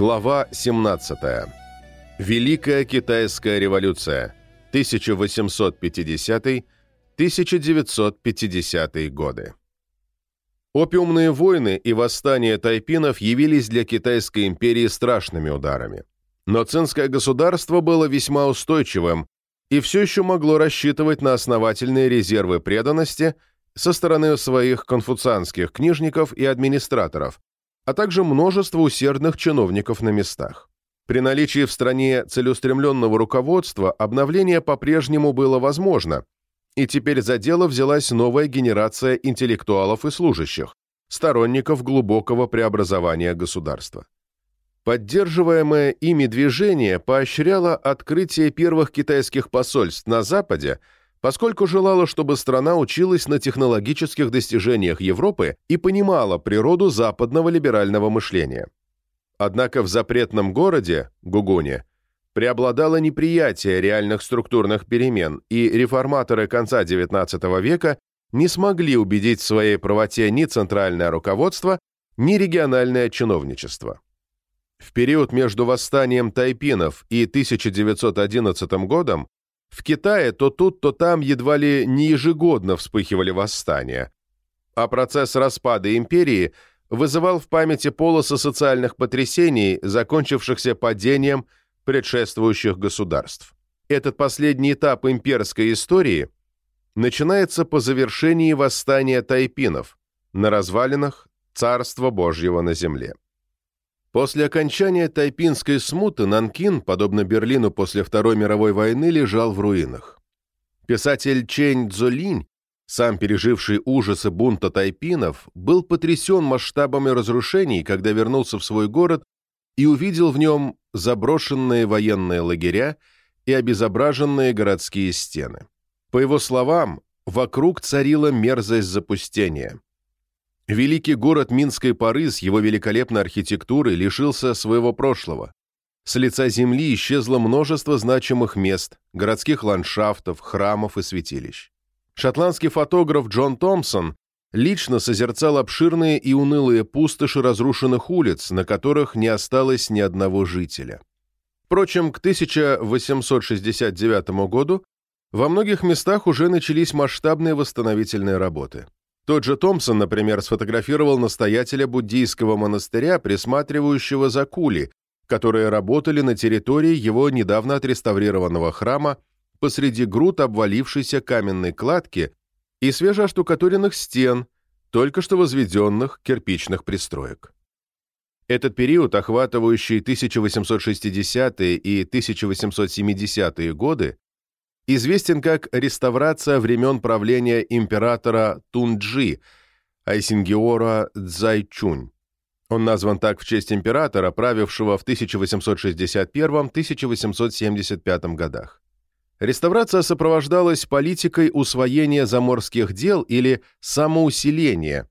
Глава 17. Великая Китайская революция. 1850-1950 годы. Опиумные войны и восстания тайпинов явились для Китайской империи страшными ударами. Но цинское государство было весьма устойчивым и все еще могло рассчитывать на основательные резервы преданности со стороны своих конфуцианских книжников и администраторов, а также множество усердных чиновников на местах. При наличии в стране целеустремленного руководства обновление по-прежнему было возможно, и теперь за дело взялась новая генерация интеллектуалов и служащих, сторонников глубокого преобразования государства. Поддерживаемое ими движение поощряло открытие первых китайских посольств на Западе – поскольку желала, чтобы страна училась на технологических достижениях Европы и понимала природу западного либерального мышления. Однако в запретном городе, Гугуне, преобладало неприятие реальных структурных перемен, и реформаторы конца XIX века не смогли убедить в своей правоте ни центральное руководство, ни региональное чиновничество. В период между восстанием тайпинов и 1911 годом в Китае то тут, то там едва ли не ежегодно вспыхивали восстания, а процесс распада империи вызывал в памяти полосы социальных потрясений, закончившихся падением предшествующих государств. Этот последний этап имперской истории начинается по завершении восстания тайпинов на развалинах Царства Божьего на земле. После окончания Тайпинской смуты Нанкин, подобно Берлину после Второй мировой войны, лежал в руинах. Писатель Чэнь Цзолинь, сам переживший ужасы бунта тайпинов, был потрясен масштабами разрушений, когда вернулся в свой город и увидел в нем заброшенные военные лагеря и обезображенные городские стены. По его словам, вокруг царила мерзость запустения. Великий город Минской поры с его великолепной архитектурой лишился своего прошлого. С лица земли исчезло множество значимых мест, городских ландшафтов, храмов и святилищ. Шотландский фотограф Джон Томпсон лично созерцал обширные и унылые пустоши разрушенных улиц, на которых не осталось ни одного жителя. Впрочем, к 1869 году во многих местах уже начались масштабные восстановительные работы. Тот же Томпсон, например, сфотографировал настоятеля буддийского монастыря, присматривающего за кули, которые работали на территории его недавно отреставрированного храма посреди груд обвалившейся каменной кладки и свежеоштукатуренных стен, только что возведенных кирпичных пристроек. Этот период, охватывающий 1860-е и 1870-е годы, известен как реставрация времен правления императора Тунджи Айсингиора Цзайчунь. Он назван так в честь императора, правившего в 1861-1875 годах. Реставрация сопровождалась политикой усвоения заморских дел или самоусиления,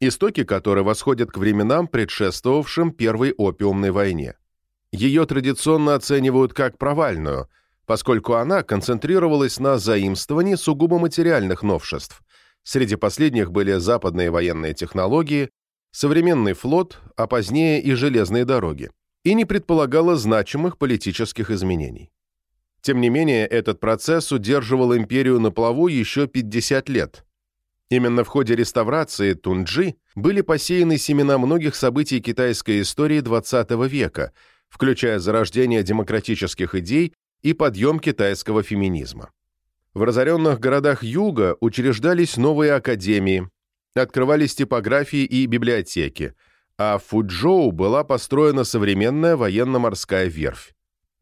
истоки которой восходят к временам, предшествовавшим Первой опиумной войне. Ее традиционно оценивают как провальную – поскольку она концентрировалась на заимствовании сугубо материальных новшеств. Среди последних были западные военные технологии, современный флот, а позднее и железные дороги, и не предполагала значимых политических изменений. Тем не менее, этот процесс удерживал империю на плаву еще 50 лет. Именно в ходе реставрации Тунджи были посеяны семена многих событий китайской истории XX века, включая зарождение демократических идей и подъем китайского феминизма. В разоренных городах Юга учреждались новые академии, открывались типографии и библиотеки, а в Фуджоу была построена современная военно-морская верфь.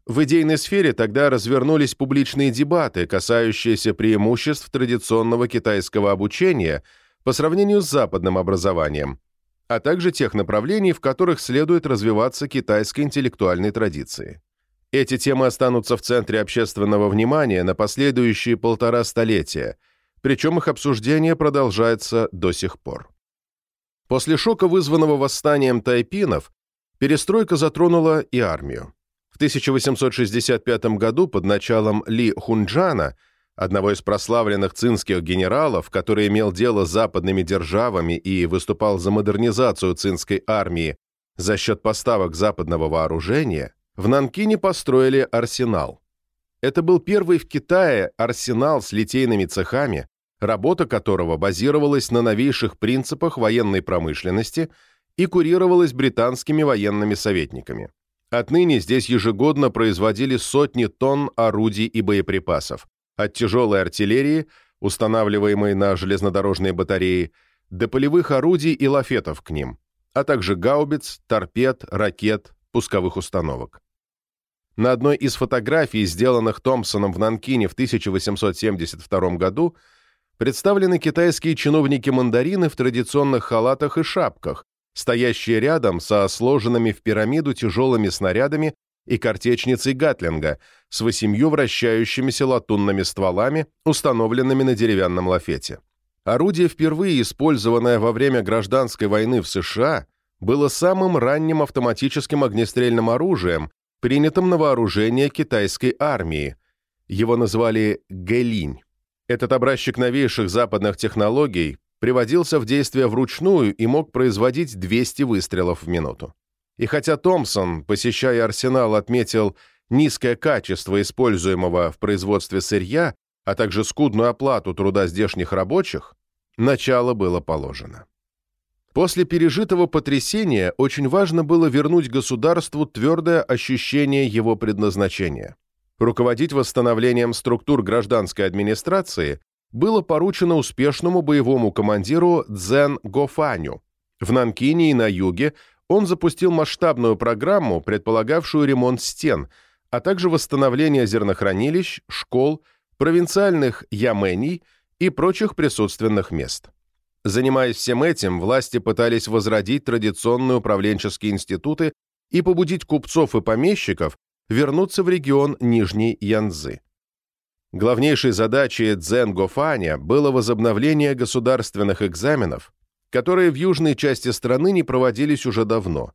В идейной сфере тогда развернулись публичные дебаты, касающиеся преимуществ традиционного китайского обучения по сравнению с западным образованием, а также тех направлений, в которых следует развиваться китайской интеллектуальной традиции. Эти темы останутся в центре общественного внимания на последующие полтора столетия, причем их обсуждение продолжается до сих пор. После шока, вызванного восстанием тайпинов, перестройка затронула и армию. В 1865 году под началом Ли Хунджана, одного из прославленных цинских генералов, который имел дело с западными державами и выступал за модернизацию цинской армии За счет поставок западного вооружения в Нанкине построили арсенал. Это был первый в Китае арсенал с литейными цехами, работа которого базировалась на новейших принципах военной промышленности и курировалась британскими военными советниками. Отныне здесь ежегодно производили сотни тонн орудий и боеприпасов, от тяжелой артиллерии, устанавливаемой на железнодорожные батареи, до полевых орудий и лафетов к ним, а также гаубиц, торпед, ракет, пусковых установок. На одной из фотографий, сделанных Томпсоном в Нанкине в 1872 году, представлены китайские чиновники-мандарины в традиционных халатах и шапках, стоящие рядом со сложенными в пирамиду тяжелыми снарядами и картечницей Гатлинга с восемью вращающимися латунными стволами, установленными на деревянном лафете. Орудие, впервые использованное во время гражданской войны в США, было самым ранним автоматическим огнестрельным оружием, принятым на вооружение китайской армии. Его назвали «Гэлинь». Этот образчик новейших западных технологий приводился в действие вручную и мог производить 200 выстрелов в минуту. И хотя Томпсон, посещая арсенал, отметил низкое качество используемого в производстве сырья, а также скудную оплату труда здешних рабочих, начало было положено. После пережитого потрясения очень важно было вернуть государству твердое ощущение его предназначения. Руководить восстановлением структур гражданской администрации было поручено успешному боевому командиру Цзэн Гофаню. В Нанкине и на юге он запустил масштабную программу, предполагавшую ремонт стен, а также восстановление зернохранилищ, школ, провинциальных ямений и прочих присутственных мест. Занимаясь всем этим, власти пытались возродить традиционные управленческие институты и побудить купцов и помещиков вернуться в регион Нижней Янзы. Главнейшей задачей Цзэн Гофаня было возобновление государственных экзаменов, которые в южной части страны не проводились уже давно.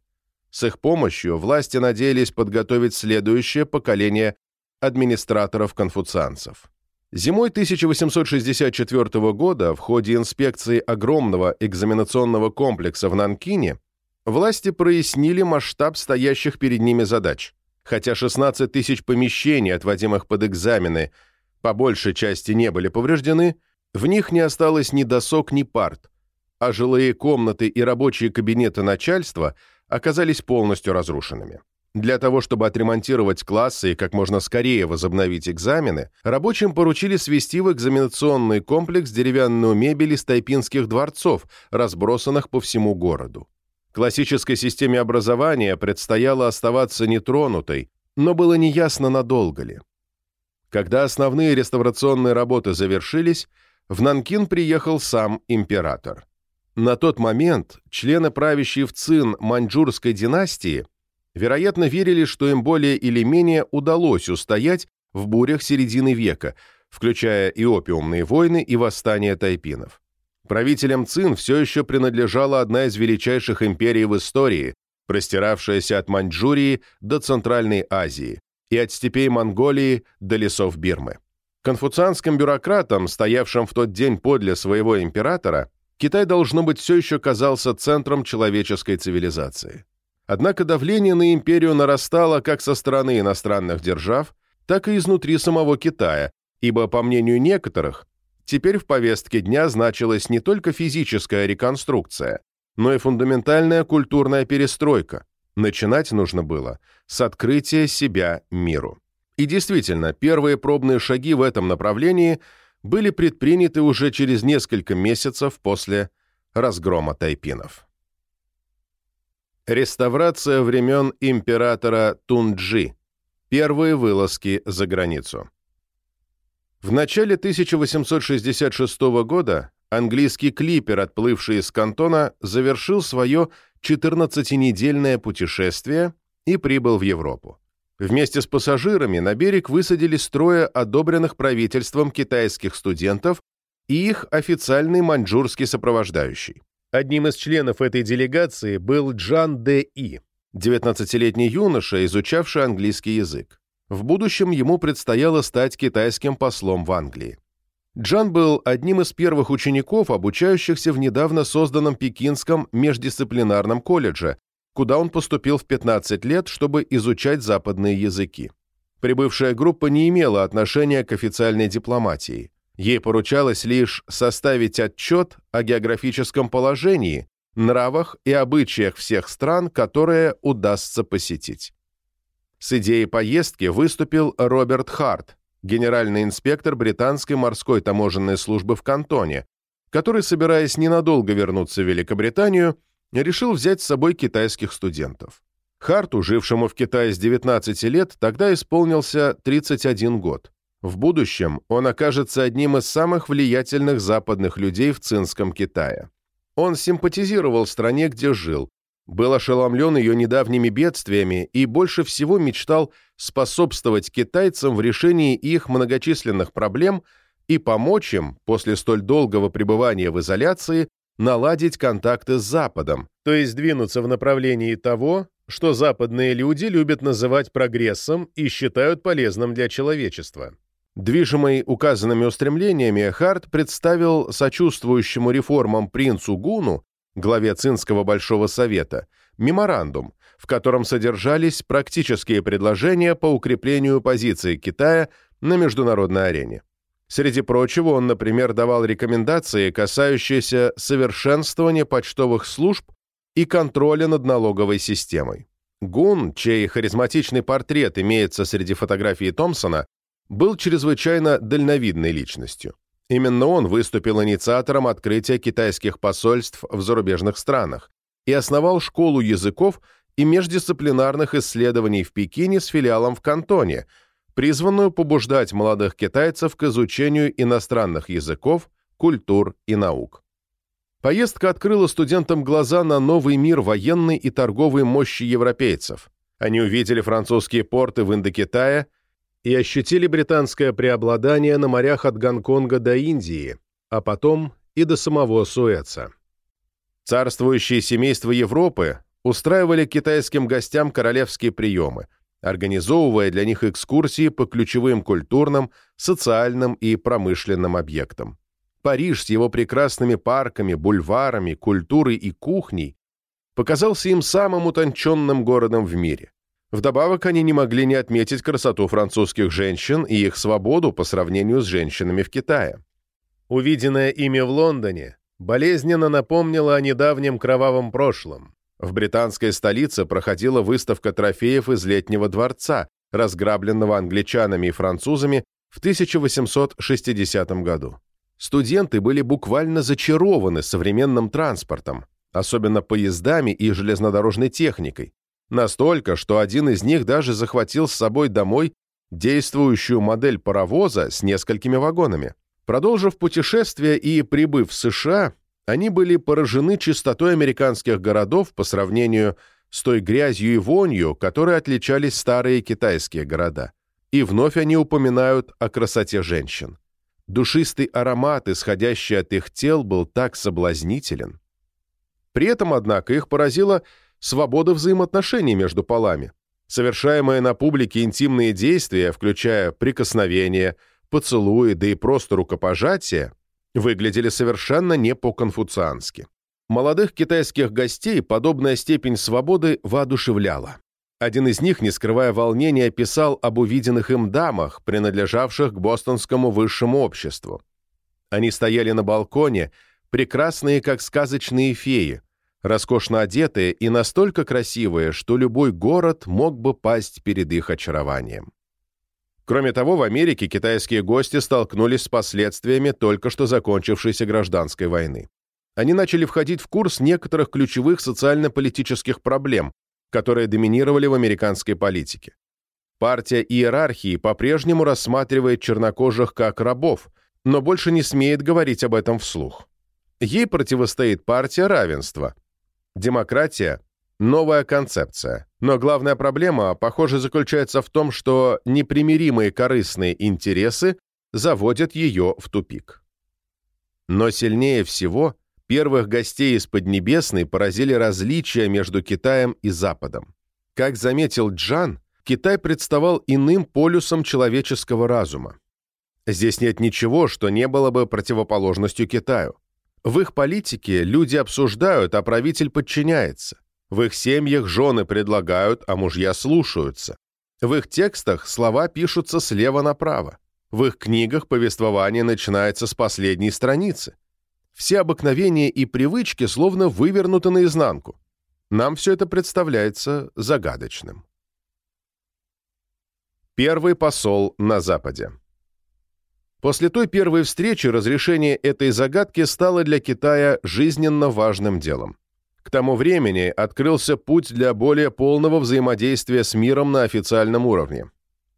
С их помощью власти надеялись подготовить следующее поколение администраторов-конфуцианцев. Зимой 1864 года в ходе инспекции огромного экзаменационного комплекса в Нанкине власти прояснили масштаб стоящих перед ними задач. Хотя 16 тысяч помещений, отводимых под экзамены, по большей части не были повреждены, в них не осталось ни досок, ни парт, а жилые комнаты и рабочие кабинеты начальства оказались полностью разрушенными. Для того, чтобы отремонтировать классы и как можно скорее возобновить экзамены, рабочим поручили свести в экзаменационный комплекс деревянную мебель из тайпинских дворцов, разбросанных по всему городу. Классической системе образования предстояло оставаться нетронутой, но было неясно, надолго ли. Когда основные реставрационные работы завершились, в Нанкин приехал сам император. На тот момент члены правящей в Цин маньчжурской династии вероятно, верили, что им более или менее удалось устоять в бурях середины века, включая и опиумные войны, и восстания тайпинов. Правителям Цин все еще принадлежала одна из величайших империй в истории, простиравшаяся от Маньчжурии до Центральной Азии и от степей Монголии до лесов Бирмы. Конфуцианским бюрократам, стоявшим в тот день подле своего императора, Китай, должно быть, все еще казался центром человеческой цивилизации. Однако давление на империю нарастало как со стороны иностранных держав, так и изнутри самого Китая, ибо, по мнению некоторых, теперь в повестке дня значилась не только физическая реконструкция, но и фундаментальная культурная перестройка. Начинать нужно было с открытия себя миру. И действительно, первые пробные шаги в этом направлении были предприняты уже через несколько месяцев после разгрома тайпинов. Реставрация времен императора Тунджи. Первые вылазки за границу. В начале 1866 года английский клипер, отплывший из Кантона, завершил свое 14-недельное путешествие и прибыл в Европу. Вместе с пассажирами на берег высадились трое одобренных правительством китайских студентов и их официальный маньчжурский сопровождающий. Одним из членов этой делегации был Джан Дэ И, 19-летний юноша, изучавший английский язык. В будущем ему предстояло стать китайским послом в Англии. Джан был одним из первых учеников, обучающихся в недавно созданном Пекинском междисциплинарном колледже, куда он поступил в 15 лет, чтобы изучать западные языки. Прибывшая группа не имела отношения к официальной дипломатии. Ей поручалось лишь составить отчет о географическом положении, нравах и обычаях всех стран, которые удастся посетить. С идеей поездки выступил Роберт Харт, генеральный инспектор британской морской таможенной службы в Кантоне, который, собираясь ненадолго вернуться в Великобританию, решил взять с собой китайских студентов. Харту, жившему в Китае с 19 лет, тогда исполнился 31 год. В будущем он окажется одним из самых влиятельных западных людей в Цинском Китае. Он симпатизировал стране, где жил, был ошеломлен ее недавними бедствиями и больше всего мечтал способствовать китайцам в решении их многочисленных проблем и помочь им, после столь долгого пребывания в изоляции, наладить контакты с Западом, то есть двинуться в направлении того, что западные люди любят называть прогрессом и считают полезным для человечества. Движимый указанными устремлениями, Харт представил сочувствующему реформам принцу Гуну, главе Цинского Большого Совета, меморандум, в котором содержались практические предложения по укреплению позиции Китая на международной арене. Среди прочего, он, например, давал рекомендации, касающиеся совершенствования почтовых служб и контроля над налоговой системой. Гун, чей харизматичный портрет имеется среди фотографий Томпсона, был чрезвычайно дальновидной личностью. Именно он выступил инициатором открытия китайских посольств в зарубежных странах и основал школу языков и междисциплинарных исследований в Пекине с филиалом в Кантоне, призванную побуждать молодых китайцев к изучению иностранных языков, культур и наук. Поездка открыла студентам глаза на новый мир военной и торговой мощи европейцев. Они увидели французские порты в Индокитае и ощутили британское преобладание на морях от Гонконга до Индии, а потом и до самого Суэца. Царствующие семейства Европы устраивали китайским гостям королевские приемы, организовывая для них экскурсии по ключевым культурным, социальным и промышленным объектам. Париж с его прекрасными парками, бульварами, культурой и кухней показался им самым утонченным городом в мире. Вдобавок они не могли не отметить красоту французских женщин и их свободу по сравнению с женщинами в Китае. Увиденное ими в Лондоне болезненно напомнило о недавнем кровавом прошлом. В британской столице проходила выставка трофеев из летнего дворца, разграбленного англичанами и французами в 1860 году. Студенты были буквально зачарованы современным транспортом, особенно поездами и железнодорожной техникой, настолько, что один из них даже захватил с собой домой действующую модель паровоза с несколькими вагонами. Продолжив путешествие и прибыв в США, они были поражены чистотой американских городов по сравнению с той грязью и вонью, которые отличались старые китайские города. И вновь они упоминают о красоте женщин. Душистый аромат, исходящий от их тел, был так соблазнителен. При этом, однако, их поразила свобода взаимоотношений между полами. Совершаемые на публике интимные действия, включая прикосновения, поцелуи, да и просто рукопожатия, выглядели совершенно не по-конфуциански. Молодых китайских гостей подобная степень свободы воодушевляла. Один из них, не скрывая волнения, писал об увиденных им дамах, принадлежавших к бостонскому высшему обществу. Они стояли на балконе, прекрасные, как сказочные феи, роскошно одетые и настолько красивые, что любой город мог бы пасть перед их очарованием. Кроме того, в Америке китайские гости столкнулись с последствиями только что закончившейся гражданской войны. Они начали входить в курс некоторых ключевых социально-политических проблем, которые доминировали в американской политике. Партия иерархии по-прежнему рассматривает чернокожих как рабов, но больше не смеет говорить об этом вслух. Ей противостоит партия равенства. Демократия – новая концепция. Но главная проблема, похоже, заключается в том, что непримиримые корыстные интересы заводят ее в тупик. Но сильнее всего Первых гостей из Поднебесной поразили различия между Китаем и Западом. Как заметил Джан, Китай представал иным полюсом человеческого разума. Здесь нет ничего, что не было бы противоположностью Китаю. В их политике люди обсуждают, а правитель подчиняется. В их семьях жены предлагают, а мужья слушаются. В их текстах слова пишутся слева направо. В их книгах повествование начинается с последней страницы. Все обыкновения и привычки словно вывернуты наизнанку. Нам все это представляется загадочным. Первый посол на Западе После той первой встречи разрешение этой загадки стало для Китая жизненно важным делом. К тому времени открылся путь для более полного взаимодействия с миром на официальном уровне.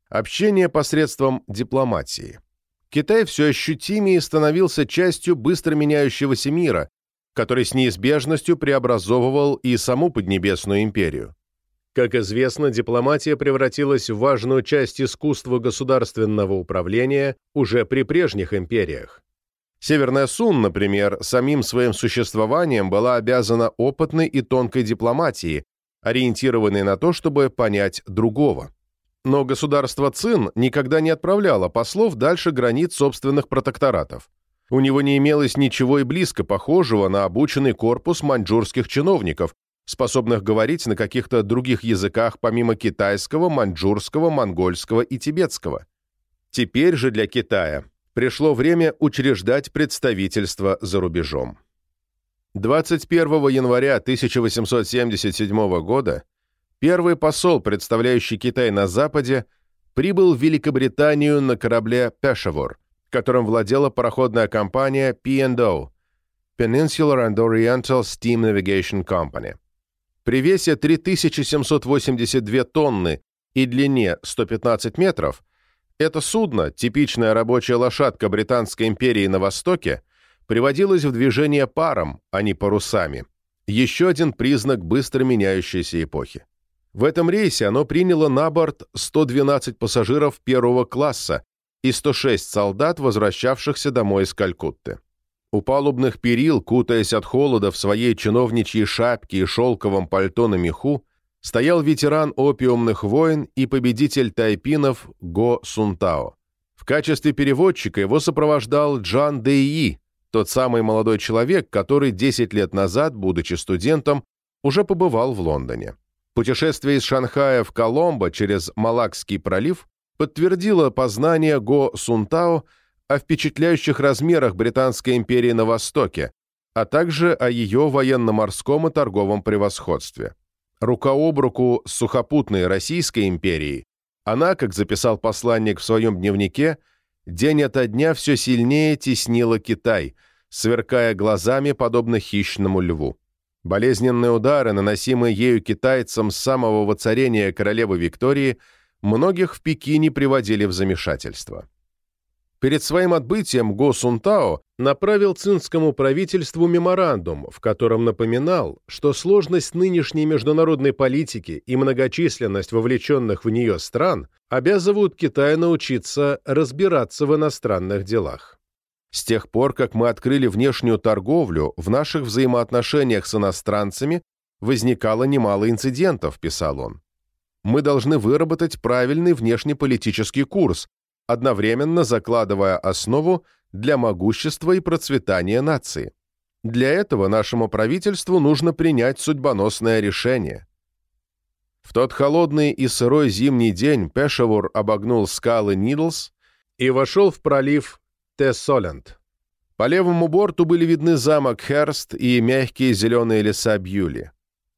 Общение посредством дипломатии. Китай все ощутимее становился частью быстро меняющегося мира, который с неизбежностью преобразовывал и саму Поднебесную империю. Как известно, дипломатия превратилась в важную часть искусства государственного управления уже при прежних империях. Северная Сун, например, самим своим существованием была обязана опытной и тонкой дипломатии, ориентированной на то, чтобы понять другого. Но государство Цин никогда не отправляло послов дальше границ собственных протекторатов. У него не имелось ничего и близко похожего на обученный корпус маньчжурских чиновников, способных говорить на каких-то других языках помимо китайского, маньчжурского, монгольского и тибетского. Теперь же для Китая пришло время учреждать представительство за рубежом. 21 января 1877 года первый посол, представляющий Китай на Западе, прибыл в Великобританию на корабле «Пешавор», которым владела пароходная компания P&O Peninsular and Oriental Steam Navigation Company. При весе 3782 тонны и длине 115 метров это судно, типичная рабочая лошадка Британской империи на Востоке, приводилось в движение паром, а не парусами. Еще один признак быстро меняющейся эпохи. В этом рейсе оно приняло на борт 112 пассажиров первого класса и 106 солдат, возвращавшихся домой из Калькутты. У палубных перил, кутаясь от холода в своей чиновничьей шапке и шелковом пальто на меху, стоял ветеран опиумных войн и победитель тайпинов Го Сунтао. В качестве переводчика его сопровождал Джан Дэйи, тот самый молодой человек, который 10 лет назад, будучи студентом, уже побывал в Лондоне. Путешествие из Шанхая в Коломбо через Малакский пролив подтвердило познание Го Сунтао о впечатляющих размерах Британской империи на Востоке, а также о ее военно-морском и торговом превосходстве рука об руку с сухопутной Российской империей, она, как записал посланник в своем дневнике, день ото дня все сильнее теснила Китай, сверкая глазами, подобно хищному льву. Болезненные удары, наносимые ею китайцам с самого воцарения королевы Виктории, многих в Пекине приводили в замешательство. Перед своим отбытием Го Сунтао направил цинскому правительству меморандум, в котором напоминал, что сложность нынешней международной политики и многочисленность вовлеченных в нее стран обязывают Китай научиться разбираться в иностранных делах. С тех пор, как мы открыли внешнюю торговлю, в наших взаимоотношениях с иностранцами возникало немало инцидентов, писал он. Мы должны выработать правильный внешнеполитический курс, одновременно закладывая основу для могущества и процветания нации. Для этого нашему правительству нужно принять судьбоносное решение. В тот холодный и сырой зимний день Пешавур обогнул скалы Нидлс и вошел в пролив Те-Солент. По левому борту были видны замок Херст и мягкие зеленые леса Бьюли.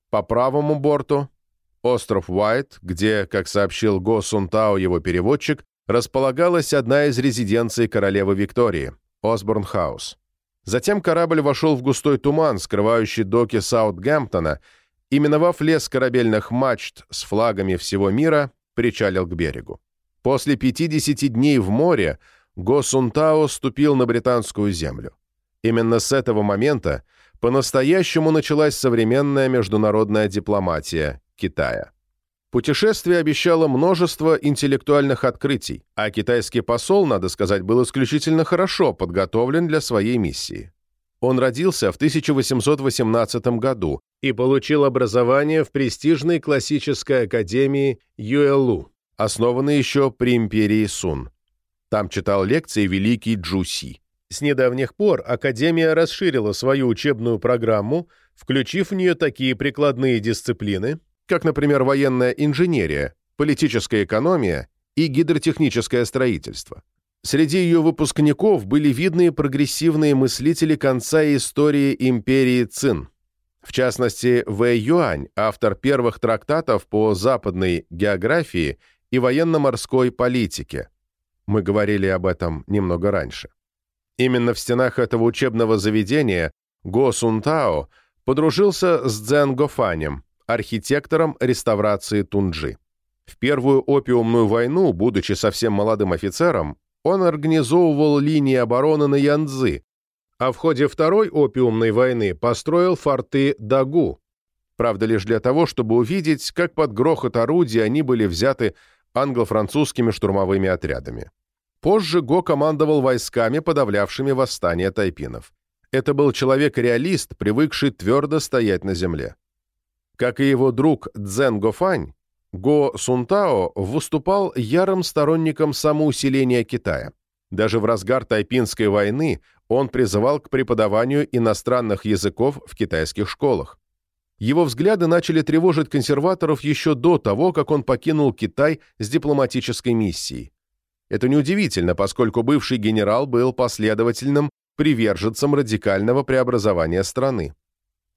По правому борту — остров Уайт, где, как сообщил Го Сунтао его переводчик, располагалась одна из резиденций королевы Виктории – Осборн-хаус. Затем корабль вошел в густой туман, скрывающий доки Саутгемптона, и, миновав лес корабельных мачт с флагами всего мира, причалил к берегу. После 50 дней в море Госунтао ступил на британскую землю. Именно с этого момента по-настоящему началась современная международная дипломатия Китая. Путешествие обещало множество интеллектуальных открытий, а китайский посол, надо сказать, был исключительно хорошо подготовлен для своей миссии. Он родился в 1818 году и получил образование в престижной классической академии Юэлу, основанной еще при империи Сун. Там читал лекции великий Джуси. С недавних пор Академия расширила свою учебную программу включив в нее такие прикладные дисциплины, как, например, военная инженерия, политическая экономия и гидротехническое строительство. Среди ее выпускников были видные прогрессивные мыслители конца истории империи Цин. В частности, В. Юань, автор первых трактатов по западной географии и военно-морской политике. Мы говорили об этом немного раньше. Именно в стенах этого учебного заведения Го Сунтао подружился с Цзэн Гофанем, архитектором реставрации Тунджи. В первую опиумную войну, будучи совсем молодым офицером, он организовывал линии обороны на Янцзы, а в ходе Второй опиумной войны построил форты Дагу, правда лишь для того, чтобы увидеть, как под грохот орудий они были взяты англо-французскими штурмовыми отрядами. Позже Го командовал войсками, подавлявшими восстание тайпинов. Это был человек-реалист, привыкший твердо стоять на земле. Как и его друг Цзэн Гофань, Го Сунтао выступал ярым сторонником самоусиления Китая. Даже в разгар Тайпинской войны он призывал к преподаванию иностранных языков в китайских школах. Его взгляды начали тревожить консерваторов еще до того, как он покинул Китай с дипломатической миссией. Это неудивительно, поскольку бывший генерал был последовательным приверженцем радикального преобразования страны.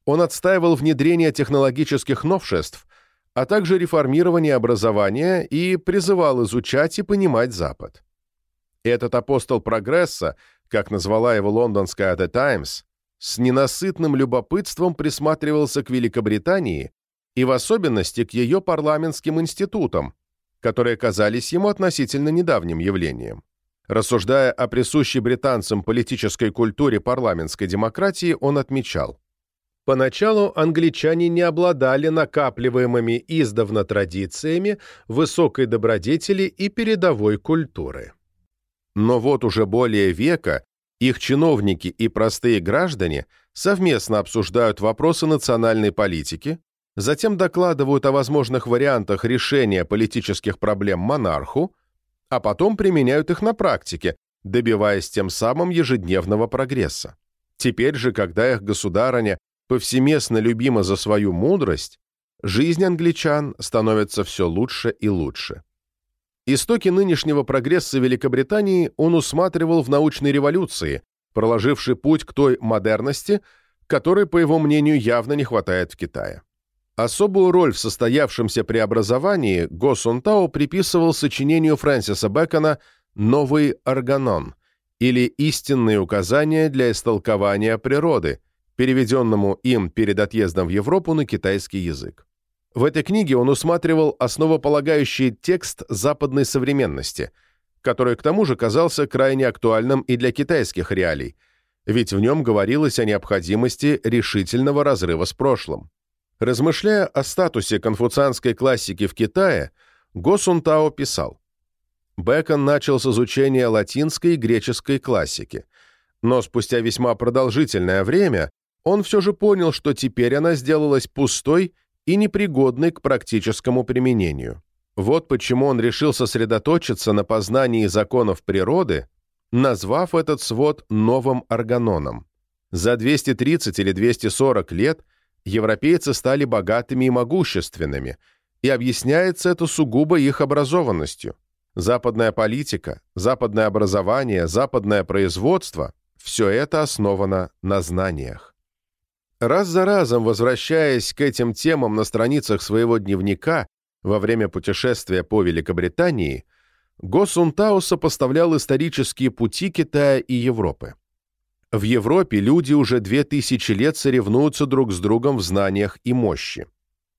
Он отстаивал внедрение технологических новшеств, а также реформирование образования и призывал изучать и понимать Запад. Этот апостол прогресса, как назвала его лондонская The Times, с ненасытным любопытством присматривался к Великобритании и в особенности к ее парламентским институтам, которые казались ему относительно недавним явлением. Рассуждая о присущей британцам политической культуре парламентской демократии, он отмечал, Поначалу англичане не обладали накапливаемыми издавна традициями высокой добродетели и передовой культуры. Но вот уже более века их чиновники и простые граждане совместно обсуждают вопросы национальной политики, затем докладывают о возможных вариантах решения политических проблем монарху, а потом применяют их на практике, добиваясь тем самым ежедневного прогресса. Теперь же, когда их государыня повсеместно любима за свою мудрость, жизнь англичан становится все лучше и лучше. Истоки нынешнего прогресса Великобритании он усматривал в научной революции, проложившей путь к той модерности, которой, по его мнению, явно не хватает в Китае. Особую роль в состоявшемся преобразовании Го Сунтао приписывал сочинению Фрэнсиса Бэкона «Новый органон» или «Истинные указания для истолкования природы», переведенному им перед отъездом в Европу на китайский язык. В этой книге он усматривал основополагающий текст западной современности, который к тому же казался крайне актуальным и для китайских реалий, ведь в нем говорилось о необходимости решительного разрыва с прошлым. Размышляя о статусе конфуцианской классики в Китае, Го Сунтао писал, Бэкон начал с изучения латинской и греческой классики, но спустя весьма продолжительное время он все же понял, что теперь она сделалась пустой и непригодной к практическому применению. Вот почему он решил сосредоточиться на познании законов природы, назвав этот свод новым органоном. За 230 или 240 лет европейцы стали богатыми и могущественными, и объясняется это сугубо их образованностью. Западная политика, западное образование, западное производство – все это основано на знаниях. Раз за разом возвращаясь к этим темам на страницах своего дневника во время путешествия по Великобритании, Го Сунтао сопоставлял исторические пути Китая и Европы. В Европе люди уже две тысячи лет соревнуются друг с другом в знаниях и мощи.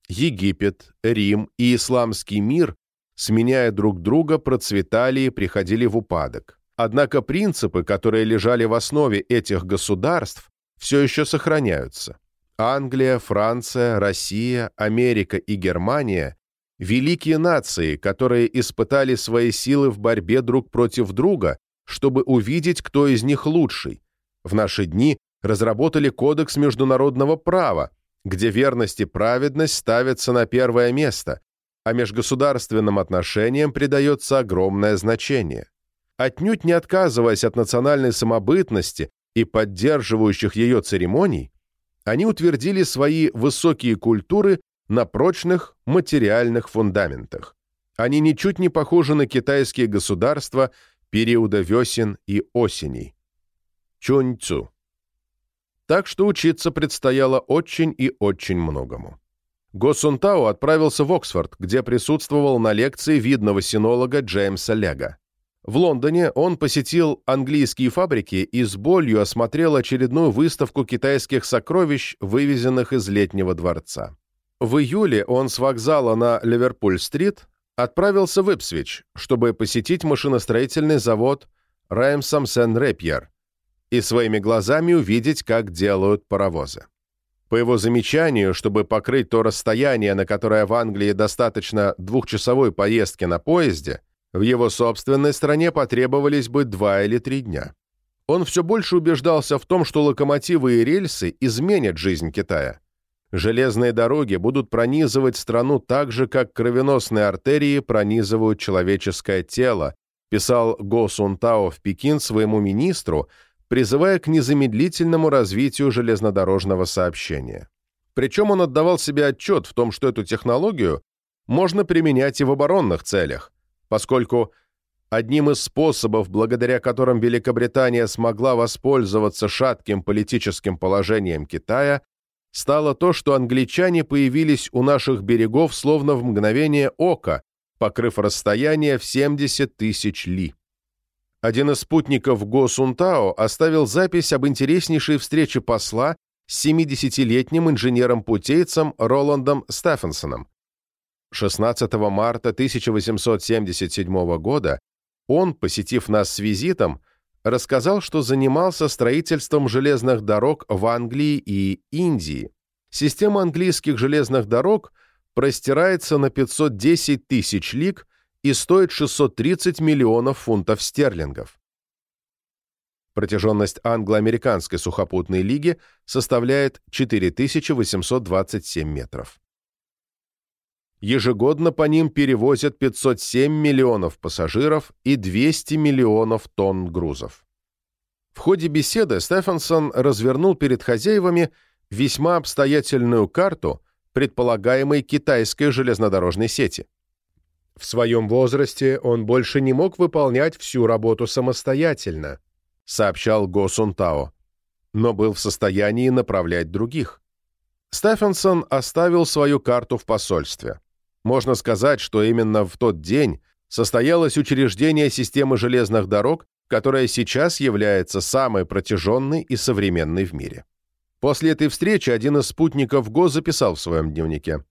Египет, Рим и исламский мир, сменяя друг друга, процветали и приходили в упадок. Однако принципы, которые лежали в основе этих государств, все еще сохраняются. Англия, Франция, Россия, Америка и Германия – великие нации, которые испытали свои силы в борьбе друг против друга, чтобы увидеть, кто из них лучший. В наши дни разработали Кодекс международного права, где верность и праведность ставятся на первое место, а межгосударственным отношениям придается огромное значение. Отнюдь не отказываясь от национальной самобытности и поддерживающих ее церемоний, они утвердили свои высокие культуры на прочных материальных фундаментах. Они ничуть не похожи на китайские государства периода весен и осеней. Чуньцу. Так что учиться предстояло очень и очень многому. Го Сунтао отправился в Оксфорд, где присутствовал на лекции видного синолога Джеймса Лега. В Лондоне он посетил английские фабрики и с болью осмотрел очередную выставку китайских сокровищ, вывезенных из летнего дворца. В июле он с вокзала на Ливерпуль-стрит отправился в Ипсвич, чтобы посетить машиностроительный завод Раймсом Сен-Репьер и своими глазами увидеть, как делают паровозы. По его замечанию, чтобы покрыть то расстояние, на которое в Англии достаточно двухчасовой поездки на поезде, в его собственной стране потребовались бы два или три дня. Он все больше убеждался в том, что локомотивы и рельсы изменят жизнь Китая. Железные дороги будут пронизывать страну так же, как кровеносные артерии пронизывают человеческое тело, писал Го Сунтао в Пекин своему министру, призывая к незамедлительному развитию железнодорожного сообщения. Причем он отдавал себе отчет в том, что эту технологию можно применять и в оборонных целях, поскольку одним из способов, благодаря которым Великобритания смогла воспользоваться шатким политическим положением Китая, стало то, что англичане появились у наших берегов словно в мгновение ока, покрыв расстояние в 70 тысяч ли. Один из спутников Го Сунтао оставил запись об интереснейшей встрече посла с 70-летним инженером-путейцем Роландом Стефенсоном, 16 марта 1877 года он, посетив нас с визитом, рассказал, что занимался строительством железных дорог в Англии и Индии. Система английских железных дорог простирается на 510 тысяч лиг и стоит 630 миллионов фунтов стерлингов. Протяженность англо-американской сухопутной лиги составляет 4827 метров. Ежегодно по ним перевозят 507 миллионов пассажиров и 200 миллионов тонн грузов. В ходе беседы Стефансон развернул перед хозяевами весьма обстоятельную карту предполагаемой китайской железнодорожной сети. В своем возрасте он больше не мог выполнять всю работу самостоятельно, сообщал Го Сунтао, но был в состоянии направлять других. Стефансон оставил свою карту в посольстве. Можно сказать, что именно в тот день состоялось учреждение системы железных дорог, которая сейчас является самой протяженной и современной в мире. После этой встречи один из спутников ГО записал в своем дневнике.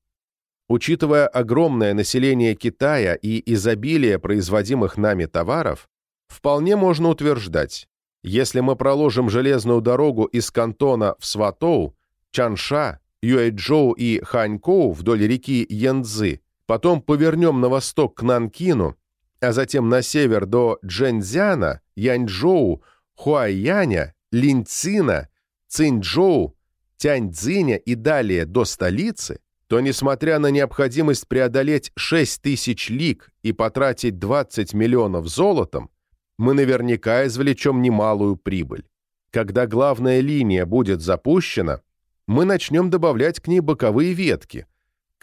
Учитывая огромное население Китая и изобилие производимых нами товаров, вполне можно утверждать, если мы проложим железную дорогу из Кантона в Сватоу, Чанша, Юэчжоу и Ханькоу вдоль реки Янцзы, потом повернем на восток к Нанкину, а затем на север до Джэньцзяна, Яньчжоу, Хуайяня, Линьцина, Цинчжоу, Тяньцзиня и далее до столицы, то, несмотря на необходимость преодолеть 6 тысяч лиг и потратить 20 миллионов золотом, мы наверняка извлечем немалую прибыль. Когда главная линия будет запущена, мы начнем добавлять к ней боковые ветки,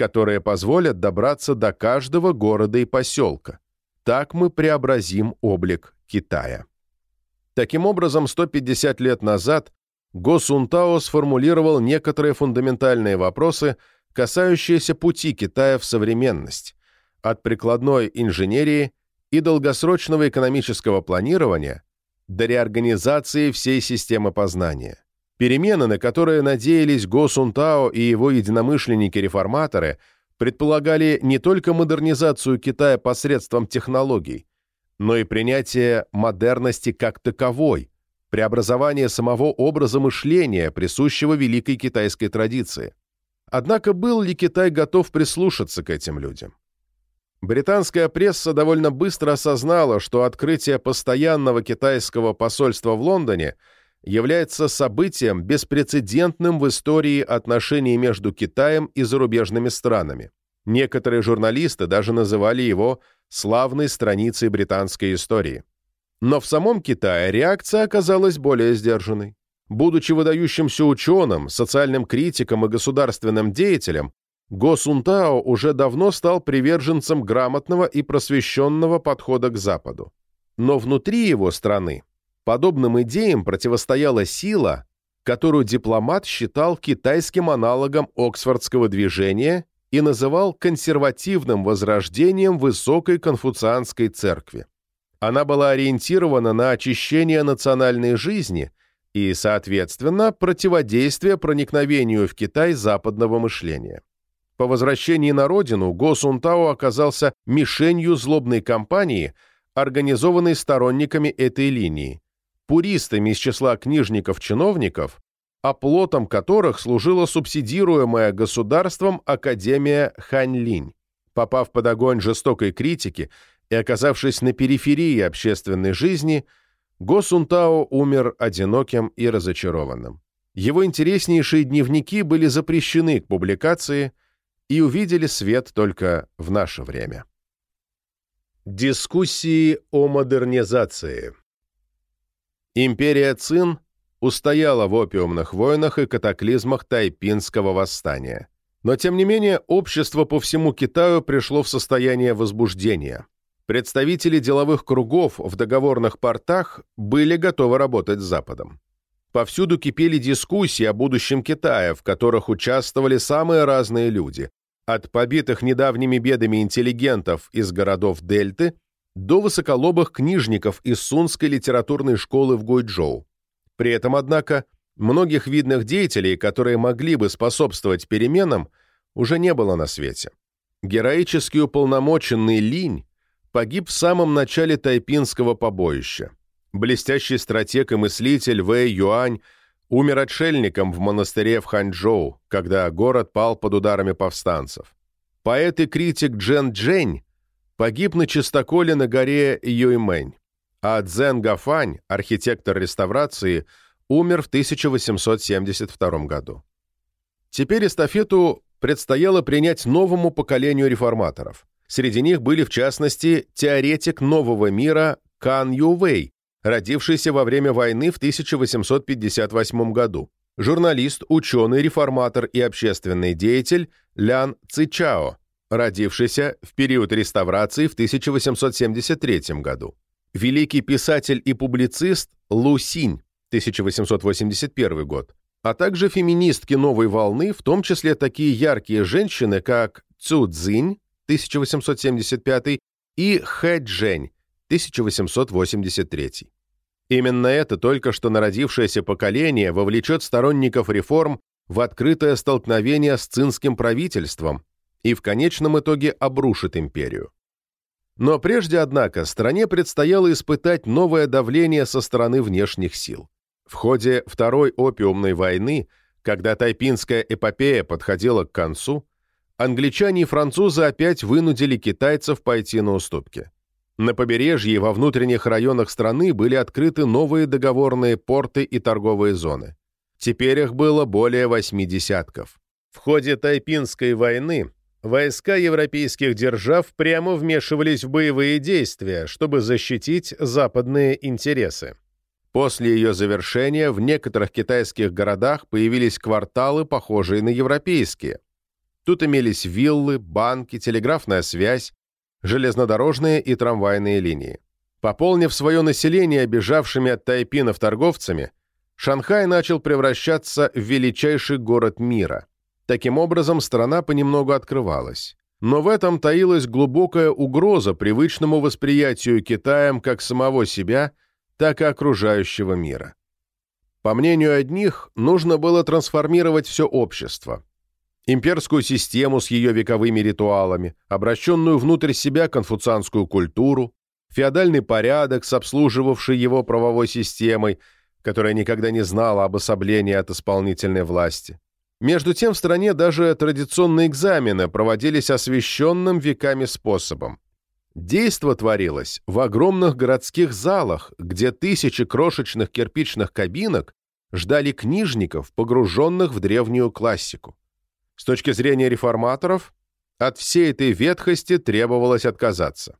которые позволят добраться до каждого города и поселка. Так мы преобразим облик Китая. Таким образом, 150 лет назад Го Сунтао сформулировал некоторые фундаментальные вопросы, касающиеся пути Китая в современность, от прикладной инженерии и долгосрочного экономического планирования до реорганизации всей системы познания. Перемены, на которые надеялись Го Сунтао и его единомышленники-реформаторы, предполагали не только модернизацию Китая посредством технологий, но и принятие модерности как таковой, преобразование самого образа мышления, присущего великой китайской традиции. Однако был ли Китай готов прислушаться к этим людям? Британская пресса довольно быстро осознала, что открытие постоянного китайского посольства в Лондоне – является событием, беспрецедентным в истории отношений между Китаем и зарубежными странами. Некоторые журналисты даже называли его «славной страницей британской истории». Но в самом Китае реакция оказалась более сдержанной. Будучи выдающимся ученым, социальным критиком и государственным деятелем, Го Сунтао уже давно стал приверженцем грамотного и просвещенного подхода к Западу. Но внутри его страны подобным идеям противостояла сила, которую дипломат считал китайским аналогом Оксфордского движения и называл консервативным возрождением высокой конфуцианской церкви. Она была ориентирована на очищение национальной жизни и, соответственно, противодействие проникновению в Китай западного мышления. По возвращении на родину Го Сунтао оказался мишенью злобной кампании, организованной сторонниками этой линии, пуристами из числа книжников-чиновников, оплотом которых служила субсидируемая государством Академия Ханьлинь. Попав под огонь жестокой критики и оказавшись на периферии общественной жизни, Го Сунтао умер одиноким и разочарованным. Его интереснейшие дневники были запрещены к публикации – и увидели свет только в наше время. Дискуссии о модернизации Империя Цин устояла в опиумных войнах и катаклизмах Тайпинского восстания. Но, тем не менее, общество по всему Китаю пришло в состояние возбуждения. Представители деловых кругов в договорных портах были готовы работать с Западом. Повсюду кипели дискуссии о будущем Китая, в которых участвовали самые разные люди, от побитых недавними бедами интеллигентов из городов Дельты до высоколобых книжников из Сунской литературной школы в Гуйчжоу. При этом, однако, многих видных деятелей, которые могли бы способствовать переменам, уже не было на свете. Героически уполномоченный Линь погиб в самом начале тайпинского побоища. Блестящий стратег и мыслитель Вэй Юань – умер отшельником в монастыре в Ханчжоу, когда город пал под ударами повстанцев. Поэт и критик Джен Джень погиб на чистоколе на горе Юймэнь, а Цзэн Гафань, архитектор реставрации, умер в 1872 году. Теперь эстафету предстояло принять новому поколению реформаторов. Среди них были, в частности, теоретик нового мира Кан Ювей, родившийся во время войны в 1858 году, журналист, ученый, реформатор и общественный деятель Лян Цичао, родившийся в период реставрации в 1873 году, великий писатель и публицист Лу Синь, 1881 год, а также феминистки новой волны, в том числе такие яркие женщины, как Цу Цзинь, 1875, и Хэ Джень, 1883. Именно это только что народившееся поколение вовлечет сторонников реформ в открытое столкновение с цинским правительством и в конечном итоге обрушит империю. Но прежде, однако, стране предстояло испытать новое давление со стороны внешних сил. В ходе Второй опиумной войны, когда тайпинская эпопея подходила к концу, англичане и французы опять вынудили китайцев пойти на уступки. На побережье и во внутренних районах страны были открыты новые договорные порты и торговые зоны. Теперь их было более восьми десятков. В ходе Тайпинской войны войска европейских держав прямо вмешивались в боевые действия, чтобы защитить западные интересы. После ее завершения в некоторых китайских городах появились кварталы, похожие на европейские. Тут имелись виллы, банки, телеграфная связь, железнодорожные и трамвайные линии. Пополнив свое население бежавшими от тайпинов торговцами, Шанхай начал превращаться в величайший город мира. Таким образом, страна понемногу открывалась. Но в этом таилась глубокая угроза привычному восприятию Китаем как самого себя, так и окружающего мира. По мнению одних, нужно было трансформировать все общество, имперскую систему с ее вековыми ритуалами, обращенную внутрь себя конфуцианскую культуру, феодальный порядок с обслуживавшей его правовой системой, которая никогда не знала обособления от исполнительной власти. Между тем в стране даже традиционные экзамены проводились освященным веками способом. Действо творилось в огромных городских залах, где тысячи крошечных кирпичных кабинок ждали книжников, погруженных в древнюю классику. С точки зрения реформаторов, от всей этой ветхости требовалось отказаться.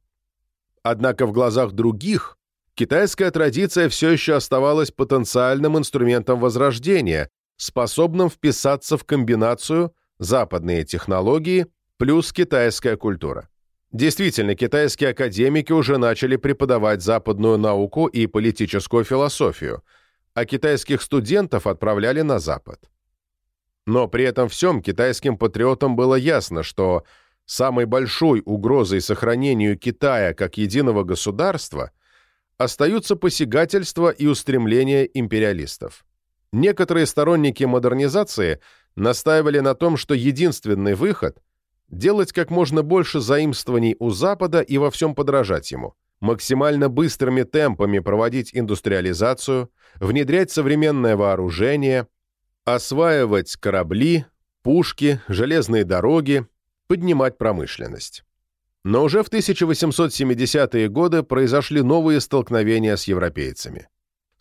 Однако в глазах других Китайская традиция все еще оставалась потенциальным инструментом возрождения, способным вписаться в комбинацию западные технологии плюс китайская культура. Действительно, китайские академики уже начали преподавать западную науку и политическую философию, а китайских студентов отправляли на Запад. Но при этом всем китайским патриотам было ясно, что самой большой угрозой сохранению Китая как единого государства остаются посягательства и устремления империалистов. Некоторые сторонники модернизации настаивали на том, что единственный выход – делать как можно больше заимствований у Запада и во всем подражать ему, максимально быстрыми темпами проводить индустриализацию, внедрять современное вооружение, осваивать корабли, пушки, железные дороги, поднимать промышленность. Но уже в 1870-е годы произошли новые столкновения с европейцами.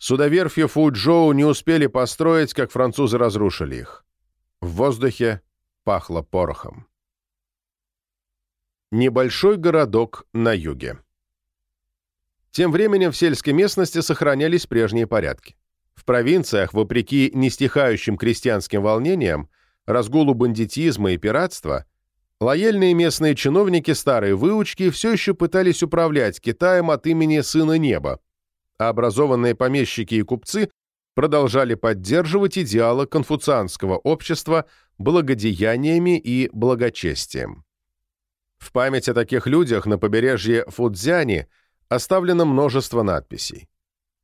Судоверфи Фуджоу не успели построить, как французы разрушили их. В воздухе пахло порохом. Небольшой городок на юге. Тем временем в сельской местности сохранялись прежние порядки. В провинциях, вопреки нестихающим крестьянским волнениям, разгулу бандитизма и пиратства, Лояльные местные чиновники старой выучки все еще пытались управлять Китаем от имени Сына Неба, а образованные помещики и купцы продолжали поддерживать идеалы конфуцианского общества благодеяниями и благочестием. В память о таких людях на побережье Фудзяни оставлено множество надписей.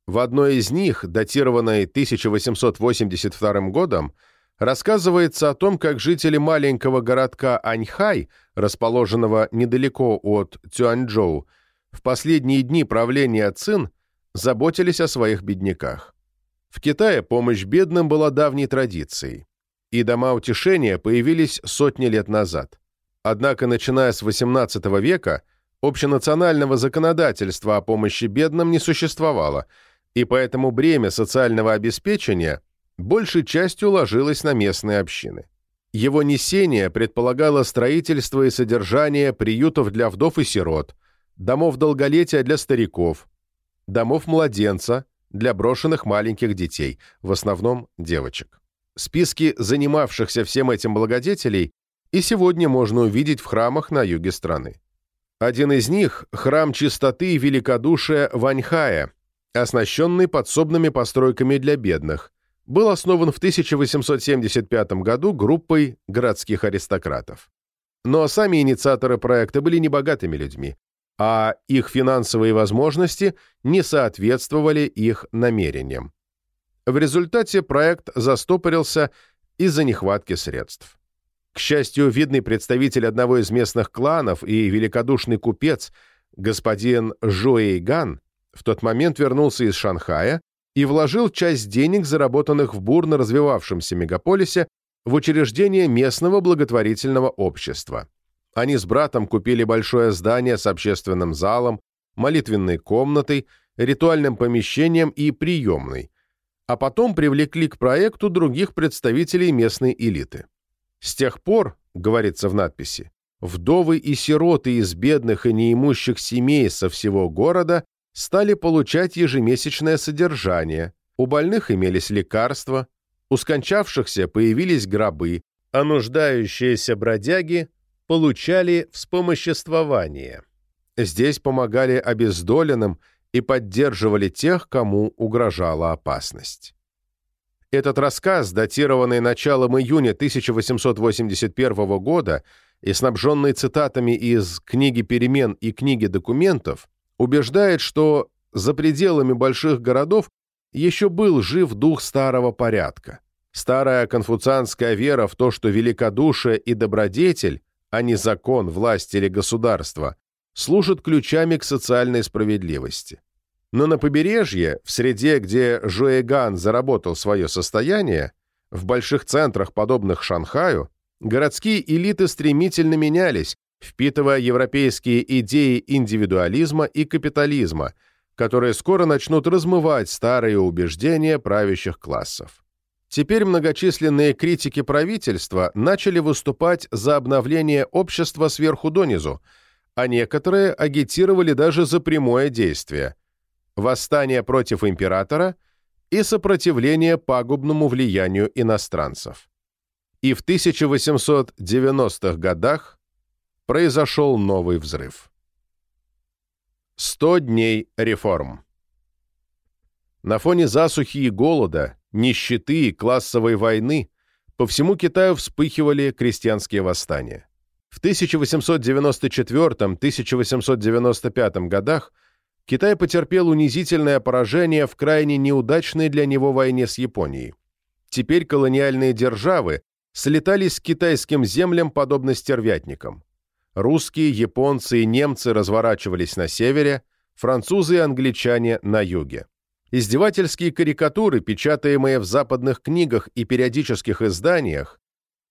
В одной из них, датированной 1882 годом, рассказывается о том, как жители маленького городка Аньхай, расположенного недалеко от Цюаньчжоу, в последние дни правления Цин заботились о своих бедняках. В Китае помощь бедным была давней традицией, и дома утешения появились сотни лет назад. Однако, начиная с XVIII века, общенационального законодательства о помощи бедным не существовало, и поэтому бремя социального обеспечения большей частью ложилось на местные общины. Его несение предполагало строительство и содержание приютов для вдов и сирот, домов долголетия для стариков, домов младенца для брошенных маленьких детей, в основном девочек. Списки занимавшихся всем этим благодетелей и сегодня можно увидеть в храмах на юге страны. Один из них – храм чистоты и великодушия Ваньхая, оснащенный подсобными постройками для бедных, был основан в 1875 году группой городских аристократов. Но сами инициаторы проекта были небогатыми людьми, а их финансовые возможности не соответствовали их намерениям. В результате проект застопорился из-за нехватки средств. К счастью, видный представитель одного из местных кланов и великодушный купец, господин Жуэйган, в тот момент вернулся из Шанхая и вложил часть денег, заработанных в бурно развивавшемся мегаполисе, в учреждение местного благотворительного общества. Они с братом купили большое здание с общественным залом, молитвенной комнатой, ритуальным помещением и приемной, а потом привлекли к проекту других представителей местной элиты. С тех пор, говорится в надписи, вдовы и сироты из бедных и неимущих семей со всего города стали получать ежемесячное содержание, у больных имелись лекарства, у скончавшихся появились гробы, а нуждающиеся бродяги получали вспомоществование. Здесь помогали обездоленным и поддерживали тех, кому угрожала опасность. Этот рассказ, датированный началом июня 1881 года и снабженный цитатами из «Книги перемен» и «Книги документов», убеждает, что за пределами больших городов еще был жив дух старого порядка. Старая конфуцианская вера в то, что великодушие и добродетель, а не закон, власть или государство, служат ключами к социальной справедливости. Но на побережье, в среде, где Жуэган заработал свое состояние, в больших центрах, подобных Шанхаю, городские элиты стремительно менялись, впитывая европейские идеи индивидуализма и капитализма, которые скоро начнут размывать старые убеждения правящих классов. Теперь многочисленные критики правительства начали выступать за обновление общества сверху донизу, а некоторые агитировали даже за прямое действие. восстание против императора и сопротивление пагубному влиянию иностранцев. И в 1890-х годах произошел новый взрыв. 100 дней реформ. На фоне засухи и голода, нищеты и классовой войны по всему Китаю вспыхивали крестьянские восстания. В 1894-1895 годах Китай потерпел унизительное поражение в крайне неудачной для него войне с Японией. Теперь колониальные державы слетались к китайским землям подобно стервятникам. Русские, японцы и немцы разворачивались на севере, французы и англичане на юге. Издевательские карикатуры, печатаемые в западных книгах и периодических изданиях,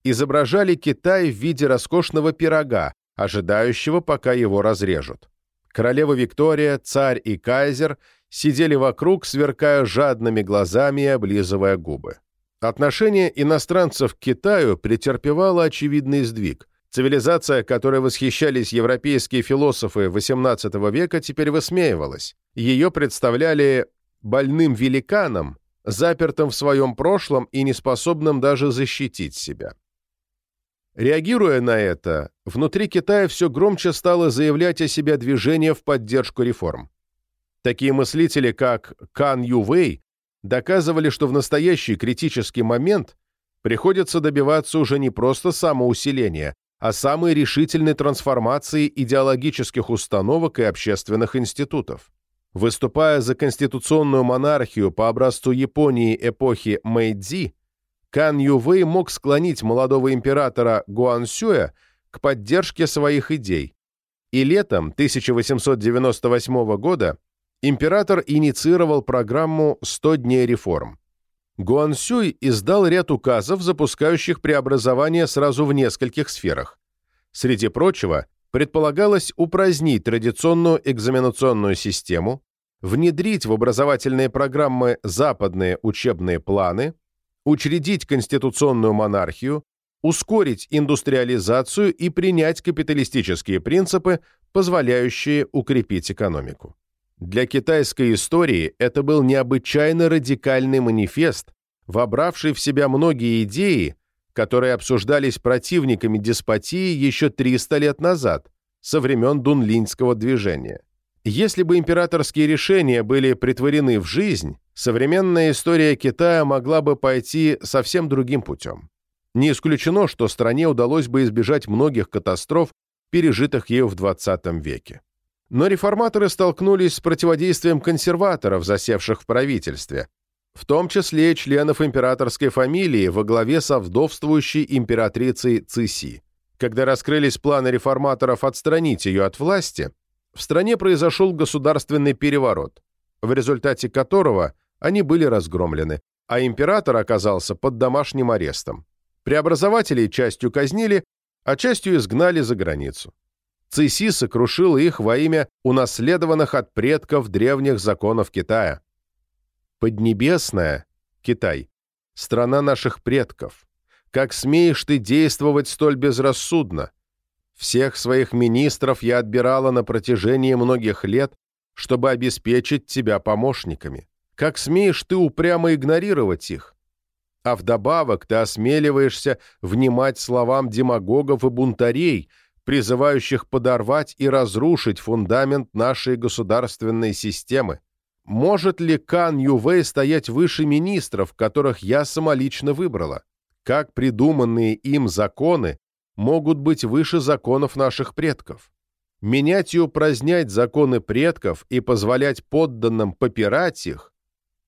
изображали Китай в виде роскошного пирога, ожидающего, пока его разрежут. Королева Виктория, царь и кайзер сидели вокруг, сверкая жадными глазами и облизывая губы. Отношение иностранцев к Китаю претерпевало очевидный сдвиг – Цивилизация, которой восхищались европейские философы XVIII века, теперь высмеивалась. Ее представляли больным великаном, запертым в своем прошлом и неспособным даже защитить себя. Реагируя на это, внутри Китая все громче стало заявлять о себе движение в поддержку реформ. Такие мыслители, как Кан Ювей, доказывали, что в настоящий критический момент приходится добиваться уже не просто самоусиления, о самой решительной трансформации идеологических установок и общественных институтов. Выступая за конституционную монархию по образцу Японии эпохи Мэйдзи, Кан Ювэй мог склонить молодого императора Гуансюя к поддержке своих идей, и летом 1898 года император инициировал программу «100 дней реформ». Гуансюй издал ряд указов, запускающих преобразования сразу в нескольких сферах. Среди прочего, предполагалось упразднить традиционную экзаменационную систему, внедрить в образовательные программы западные учебные планы, учредить конституционную монархию, ускорить индустриализацию и принять капиталистические принципы, позволяющие укрепить экономику. Для китайской истории это был необычайно радикальный манифест, вобравший в себя многие идеи, которые обсуждались противниками деспотии еще 300 лет назад, со времен Дунлинского движения. Если бы императорские решения были притворены в жизнь, современная история Китая могла бы пойти совсем другим путем. Не исключено, что стране удалось бы избежать многих катастроф, пережитых ею в XX веке. Но реформаторы столкнулись с противодействием консерваторов, засевших в правительстве, в том числе членов императорской фамилии во главе со вдовствующей императрицей Циси. Когда раскрылись планы реформаторов отстранить ее от власти, в стране произошел государственный переворот, в результате которого они были разгромлены, а император оказался под домашним арестом. Преобразователей частью казнили, а частью изгнали за границу. Циси сокрушил их во имя унаследованных от предков древних законов Китая. Поднебесная, Китай, страна наших предков. Как смеешь ты действовать столь безрассудно? Всех своих министров я отбирала на протяжении многих лет, чтобы обеспечить тебя помощниками. Как смеешь ты упрямо игнорировать их? А вдобавок ты осмеливаешься внимать словам демагогов и бунтарей – призывающих подорвать и разрушить фундамент нашей государственной системы. Может ли Кан Ювей стоять выше министров, которых я самолично выбрала? Как придуманные им законы могут быть выше законов наших предков? Менять и упразднять законы предков и позволять подданным попирать их?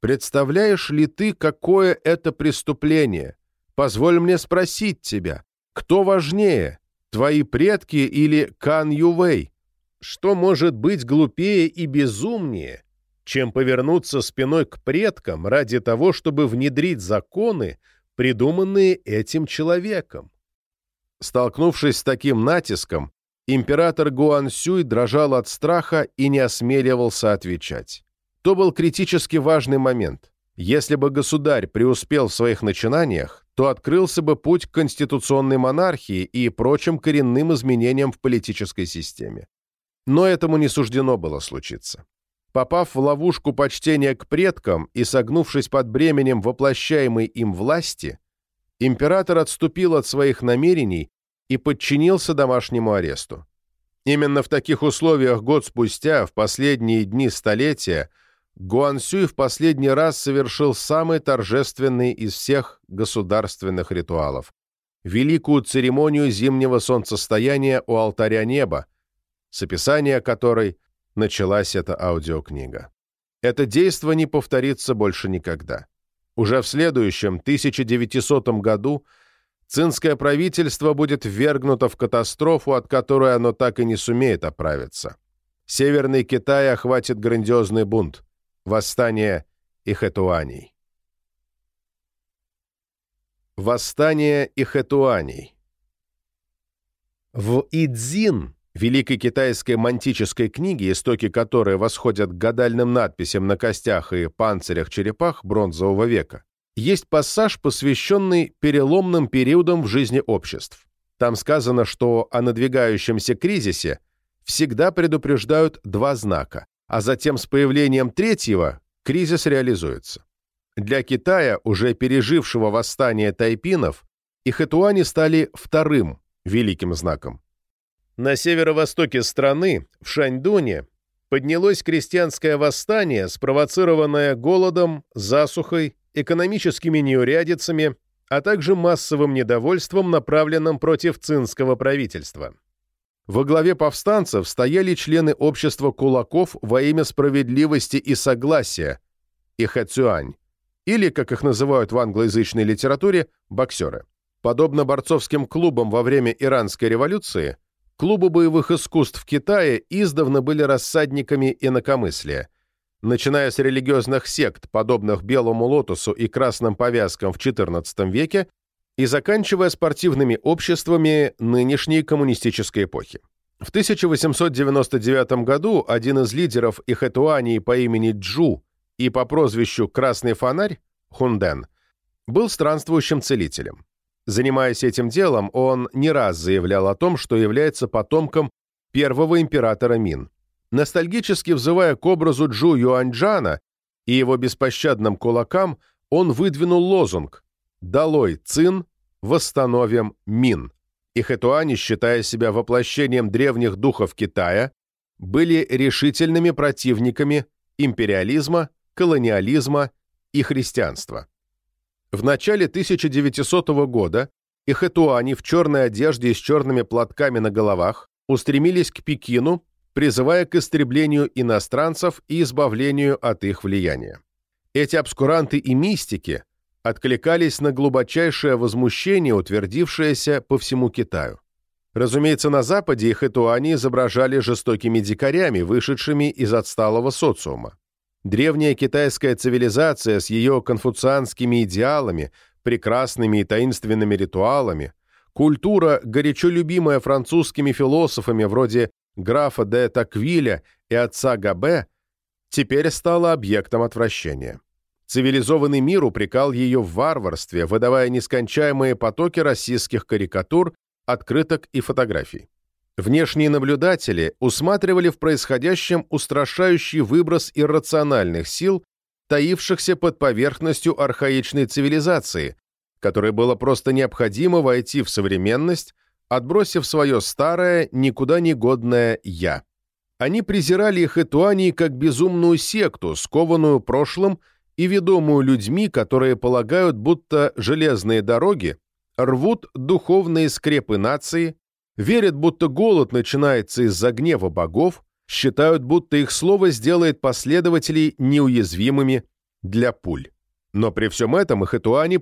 Представляешь ли ты, какое это преступление? Позволь мне спросить тебя, кто важнее, твои предки или Кан Ювей? Что может быть глупее и безумнее, чем повернуться спиной к предкам ради того, чтобы внедрить законы, придуманные этим человеком? Столкнувшись с таким натиском, император Гуансюй дрожал от страха и не осмеливался отвечать. То был критически важный момент. Если бы государь преуспел в своих начинаниях, то открылся бы путь к конституционной монархии и прочим коренным изменениям в политической системе. Но этому не суждено было случиться. Попав в ловушку почтения к предкам и согнувшись под бременем воплощаемой им власти, император отступил от своих намерений и подчинился домашнему аресту. Именно в таких условиях год спустя, в последние дни столетия, Гуансюй в последний раз совершил самый торжественный из всех государственных ритуалов – великую церемонию зимнего солнцестояния у алтаря неба, с описания которой началась эта аудиокнига. Это действо не повторится больше никогда. Уже в следующем, 1900 году, цинское правительство будет ввергнуто в катастрофу, от которой оно так и не сумеет оправиться. Северный Китай охватит грандиозный бунт – восстание Ихэтуаней. Восстание Ихэтуаней В Идзин великой китайской мантической книги, истоки которой восходят к гадальным надписям на костях и панцирях черепах бронзового века, есть пассаж, посвященный переломным периодам в жизни обществ. Там сказано, что о надвигающемся кризисе всегда предупреждают два знака, а затем с появлением третьего кризис реализуется. Для Китая, уже пережившего восстание тайпинов, и хэтуани стали вторым великим знаком. На северо-востоке страны, в Шаньдуне, поднялось крестьянское восстание, спровоцированное голодом, засухой, экономическими неурядицами, а также массовым недовольством, направленным против цинского правительства. Во главе повстанцев стояли члены общества кулаков во имя справедливости и согласия, и или, как их называют в англоязычной литературе, боксеры. Подобно борцовским клубам во время Иранской революции – Клубы боевых искусств в Китае издавна были рассадниками инакомыслия. Начиная с религиозных сект, подобных Белому лотосу и красным повязкам в XIV веке, и заканчивая спортивными обществами нынешней коммунистической эпохи. В 1899 году один из лидеров Ихэтуании по имени Джу и по прозвищу «Красный фонарь» Хунден был странствующим целителем. Занимаясь этим делом, он не раз заявлял о том, что является потомком первого императора Мин. Ностальгически взывая к образу Джу Юаньджана и его беспощадным кулакам, он выдвинул лозунг «Долой Цин, восстановим Мин». И хэтуани, считая себя воплощением древних духов Китая, были решительными противниками империализма, колониализма и христианства. В начале 1900 года ихэтуани в черной одежде и с черными платками на головах устремились к Пекину, призывая к истреблению иностранцев и избавлению от их влияния. Эти обскуранты и мистики откликались на глубочайшее возмущение, утвердившееся по всему Китаю. Разумеется, на Западе их этуани изображали жестокими дикарями, вышедшими из отсталого социума. Древняя китайская цивилизация с ее конфуцианскими идеалами, прекрасными и таинственными ритуалами, культура, горячо любимая французскими философами вроде графа де Таквиля и отца Габе, теперь стала объектом отвращения. Цивилизованный мир упрекал ее в варварстве, выдавая нескончаемые потоки российских карикатур, открыток и фотографий. Внешние наблюдатели усматривали в происходящем устрашающий выброс иррациональных сил, таившихся под поверхностью архаичной цивилизации, которой было просто необходимо войти в современность, отбросив свое старое, никуда не годное «я». Они презирали их этуани как безумную секту, скованную прошлым и ведомую людьми, которые полагают, будто железные дороги рвут духовные скрепы нации, верят, будто голод начинается из-за гнева богов, считают, будто их слово сделает последователей неуязвимыми для пуль. Но при всем этом их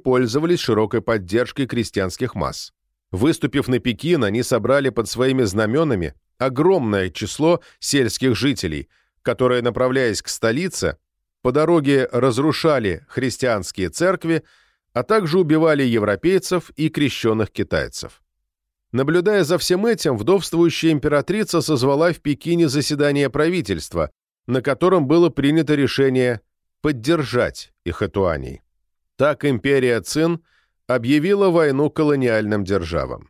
пользовались широкой поддержкой крестьянских масс. Выступив на Пекин, они собрали под своими знаменами огромное число сельских жителей, которые, направляясь к столице, по дороге разрушали христианские церкви, а также убивали европейцев и крещенных китайцев. Наблюдая за всем этим, вдовствующая императрица созвала в Пекине заседание правительства, на котором было принято решение поддержать Ихэтуаней. Так империя Цин объявила войну колониальным державам.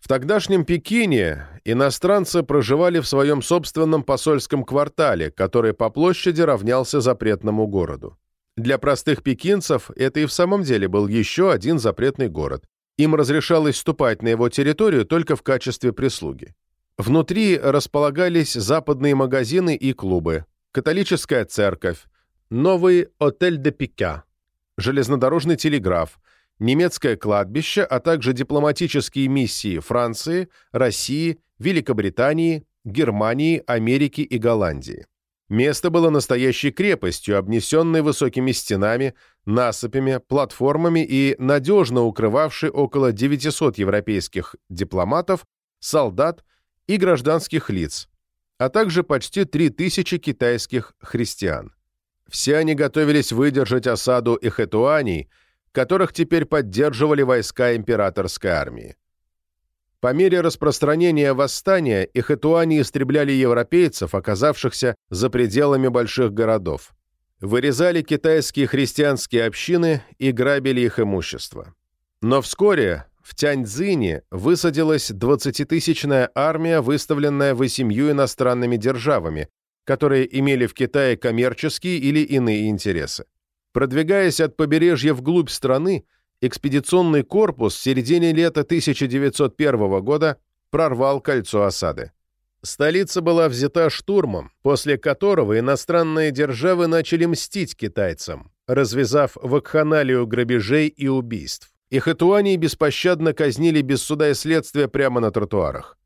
В тогдашнем Пекине иностранцы проживали в своем собственном посольском квартале, который по площади равнялся запретному городу. Для простых пекинцев это и в самом деле был еще один запретный город. Им разрешалось вступать на его территорию только в качестве прислуги. Внутри располагались западные магазины и клубы, католическая церковь, новый отель де Пика, железнодорожный телеграф, немецкое кладбище, а также дипломатические миссии Франции, России, Великобритании, Германии, Америки и Голландии. Место было настоящей крепостью, обнесенной высокими стенами, насыпями, платформами и надежно укрывавшей около 900 европейских дипломатов, солдат и гражданских лиц, а также почти 3000 китайских христиан. Все они готовились выдержать осаду Эхетуаний, которых теперь поддерживали войска императорской армии. По мере распространения восстания Эхетуани истребляли европейцев, оказавшихся за пределами больших городов. Вырезали китайские христианские общины и грабили их имущество. Но вскоре в Тяньцзине высадилась 20-тысячная армия, выставленная восемью иностранными державами, которые имели в Китае коммерческие или иные интересы. Продвигаясь от побережья вглубь страны, экспедиционный корпус в середине лета 1901 года прорвал кольцо осады. Столица была взята штурмом, после которого иностранные державы начали мстить китайцам, развязав вакханалию грабежей и убийств. И хатуани беспощадно казнили без суда и следствия прямо на тротуарах.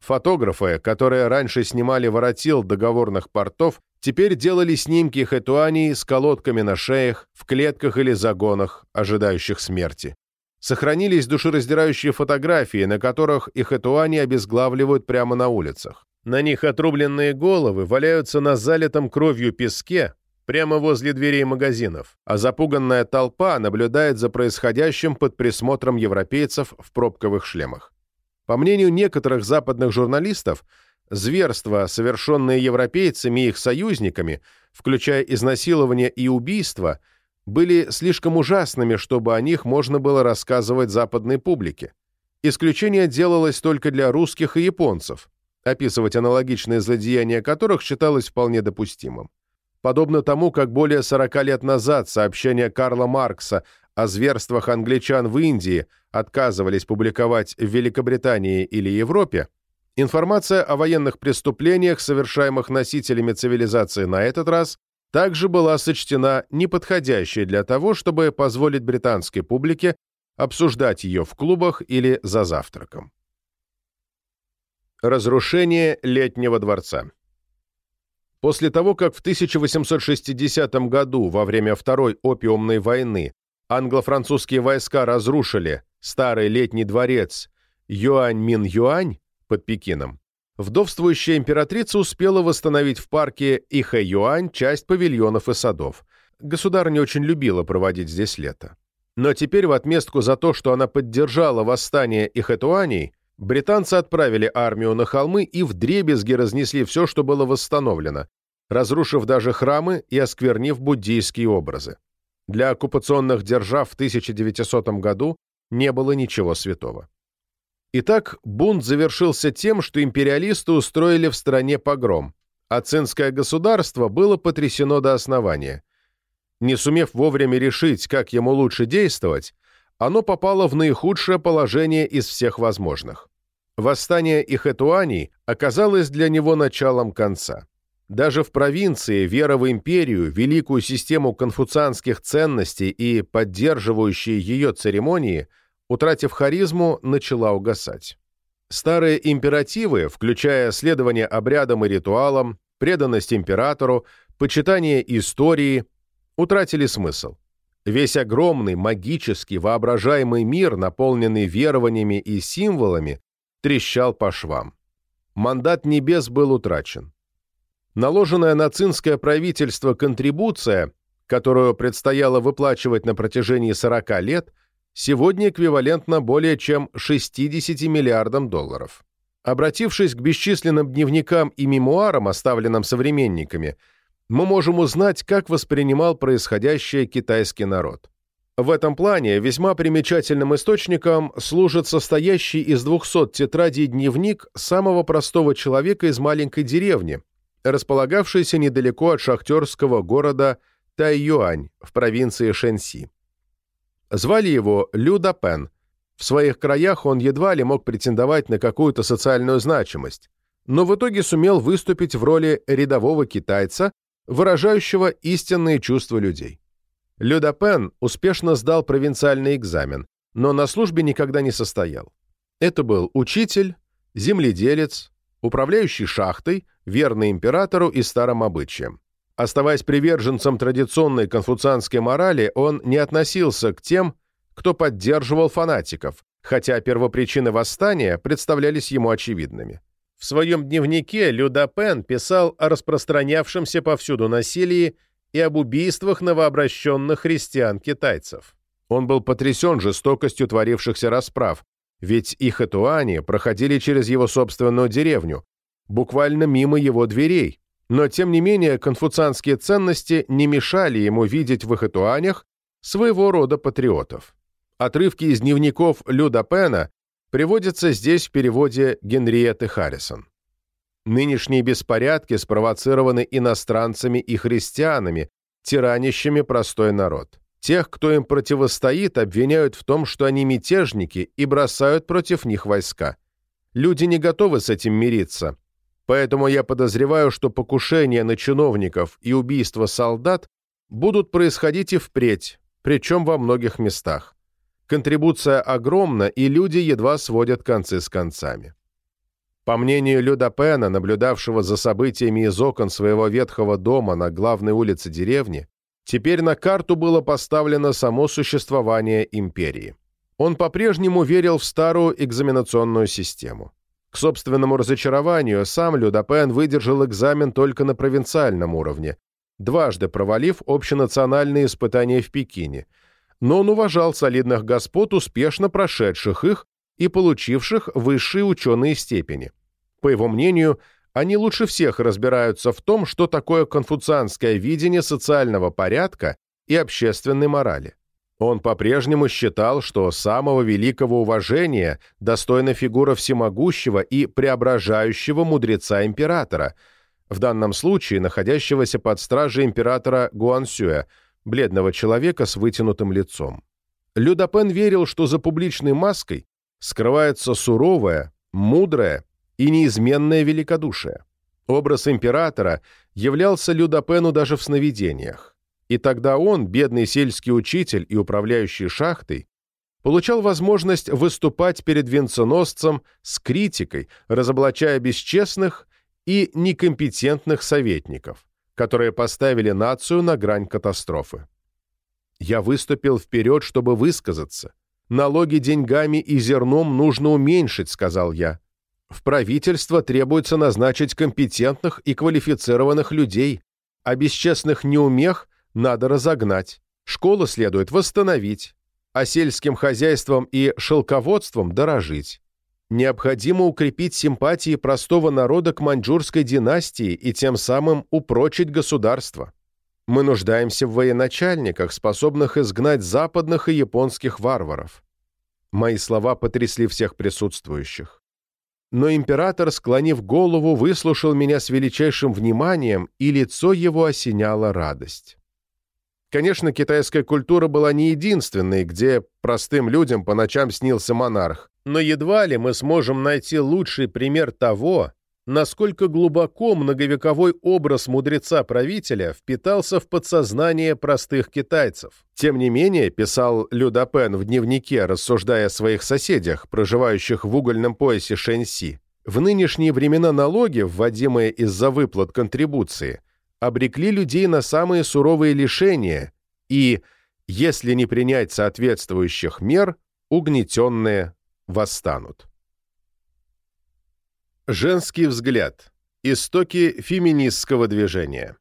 Фотографы, которые раньше снимали воротил договорных портов, теперь делали снимки хэтуаней с колодками на шеях, в клетках или загонах, ожидающих смерти. Сохранились душераздирающие фотографии, на которых их хэтуани обезглавливают прямо на улицах. На них отрубленные головы валяются на залитом кровью песке прямо возле дверей магазинов, а запуганная толпа наблюдает за происходящим под присмотром европейцев в пробковых шлемах. По мнению некоторых западных журналистов, зверства, совершенные европейцами и их союзниками, включая изнасилование и убийство, были слишком ужасными, чтобы о них можно было рассказывать западной публике. Исключение делалось только для русских и японцев, описывать аналогичные злодеяния которых считалось вполне допустимым. Подобно тому, как более 40 лет назад сообщения Карла Маркса о зверствах англичан в Индии отказывались публиковать в Великобритании или Европе, информация о военных преступлениях, совершаемых носителями цивилизации на этот раз, также была сочтена неподходящей для того, чтобы позволить британской публике обсуждать ее в клубах или за завтраком. Разрушение Летнего дворца После того, как в 1860 году во время Второй опиумной войны англо-французские войска разрушили старый летний дворец Юань-Мин-Юань под Пекином, вдовствующая императрица успела восстановить в парке Ихэ-Юань часть павильонов и садов. Государыня очень любила проводить здесь лето. Но теперь в отместку за то, что она поддержала восстание Ихэтуаней, британцы отправили армию на холмы и вдребезги разнесли все, что было восстановлено, разрушив даже храмы и осквернив буддийские образы. Для оккупационных держав в 1900 году не было ничего святого. Итак, бунт завершился тем, что империалисты устроили в стране погром, а цинское государство было потрясено до основания. Не сумев вовремя решить, как ему лучше действовать, оно попало в наихудшее положение из всех возможных. Восстание Ихэтуани оказалось для него началом конца. Даже в провинции вера в империю, великую систему конфуцианских ценностей и поддерживающие ее церемонии, утратив харизму, начала угасать. Старые императивы, включая следование обрядам и ритуалам, преданность императору, почитание истории, утратили смысл. Весь огромный, магический, воображаемый мир, наполненный верованиями и символами, трещал по швам. Мандат небес был утрачен наложенная на цинское правительство контрибуция, которую предстояло выплачивать на протяжении 40 лет, сегодня эквивалентна более чем 60 миллиардам долларов. Обратившись к бесчисленным дневникам и мемуарам, оставленным современниками, мы можем узнать, как воспринимал происходящее китайский народ. В этом плане весьма примечательным источником служит состоящий из 200 тетрадей дневник самого простого человека из маленькой деревни, располагавшейся недалеко от шахтерского города Тайюань в провинции Шэньси. Звали его Лю Дапен. В своих краях он едва ли мог претендовать на какую-то социальную значимость, но в итоге сумел выступить в роли рядового китайца, выражающего истинные чувства людей. Людопен успешно сдал провинциальный экзамен, но на службе никогда не состоял. Это был учитель, земледелец, управляющий шахтой, верный императору и старым обычаям. Оставаясь приверженцем традиционной конфуцианской морали, он не относился к тем, кто поддерживал фанатиков, хотя первопричины восстания представлялись ему очевидными. В своем дневнике Людопен писал о распространявшемся повсюду насилии и об убийствах новообращенных христиан-китайцев. Он был потрясен жестокостью творившихся расправ, ведь их этуани проходили через его собственную деревню, буквально мимо его дверей, но тем не менее конфуцианские ценности не мешали ему видеть в их этуанях своего рода патриотов. Отрывки из дневников Люда Пена приводятся здесь в переводе Генриетты Харрисон. Нынешние беспорядки спровоцированы иностранцами и христианами, тиранящими простой народ. Тех, кто им противостоит, обвиняют в том, что они мятежники и бросают против них войска. Люди не готовы с этим мириться, поэтому я подозреваю, что покушения на чиновников и убийства солдат будут происходить и впредь, причем во многих местах. Контрибуция огромна, и люди едва сводят концы с концами. По мнению Люда Пена, наблюдавшего за событиями из окон своего ветхого дома на главной улице деревни, теперь на карту было поставлено само существование империи. Он по-прежнему верил в старую экзаменационную систему. К собственному разочарованию сам Людопен выдержал экзамен только на провинциальном уровне, дважды провалив общенациональные испытания в Пекине, но он уважал солидных господ, успешно прошедших их и получивших высшие ученые степени. По его мнению, они лучше всех разбираются в том, что такое конфуцианское видение социального порядка и общественной морали. Он по-прежнему считал, что самого великого уважения достойна фигура всемогущего и преображающего мудреца-императора, в данном случае находящегося под стражей императора Гуансюэ, бледного человека с вытянутым лицом. Людопен верил, что за публичной маской скрывается суровая, мудрая и неизменное великодушие. Образ императора являлся Людопену даже в сновидениях. И тогда он, бедный сельский учитель и управляющий шахтой, получал возможность выступать перед венценосцем с критикой, разоблачая бесчестных и некомпетентных советников, которые поставили нацию на грань катастрофы. Я выступил вперед, чтобы высказаться. Налоги деньгами и зерном нужно уменьшить, сказал я. В правительство требуется назначить компетентных и квалифицированных людей, а бесчестных неумех надо разогнать. Школы следует восстановить, а сельским хозяйством и шелководством дорожить. Необходимо укрепить симпатии простого народа к маньчжурской династии и тем самым упрочить государство. Мы нуждаемся в военачальниках, способных изгнать западных и японских варваров. Мои слова потрясли всех присутствующих но император, склонив голову, выслушал меня с величайшим вниманием, и лицо его осеняла радость. Конечно, китайская культура была не единственной, где простым людям по ночам снился монарх, но едва ли мы сможем найти лучший пример того, насколько глубоко многовековой образ мудреца-правителя впитался в подсознание простых китайцев. Тем не менее, писал Людопен в дневнике, рассуждая о своих соседях, проживающих в угольном поясе Шэньси, в нынешние времена налоги, вводимые из-за выплат контрибуции, обрекли людей на самые суровые лишения и, если не принять соответствующих мер, угнетенные восстанут. Женский взгляд. Истоки феминистского движения.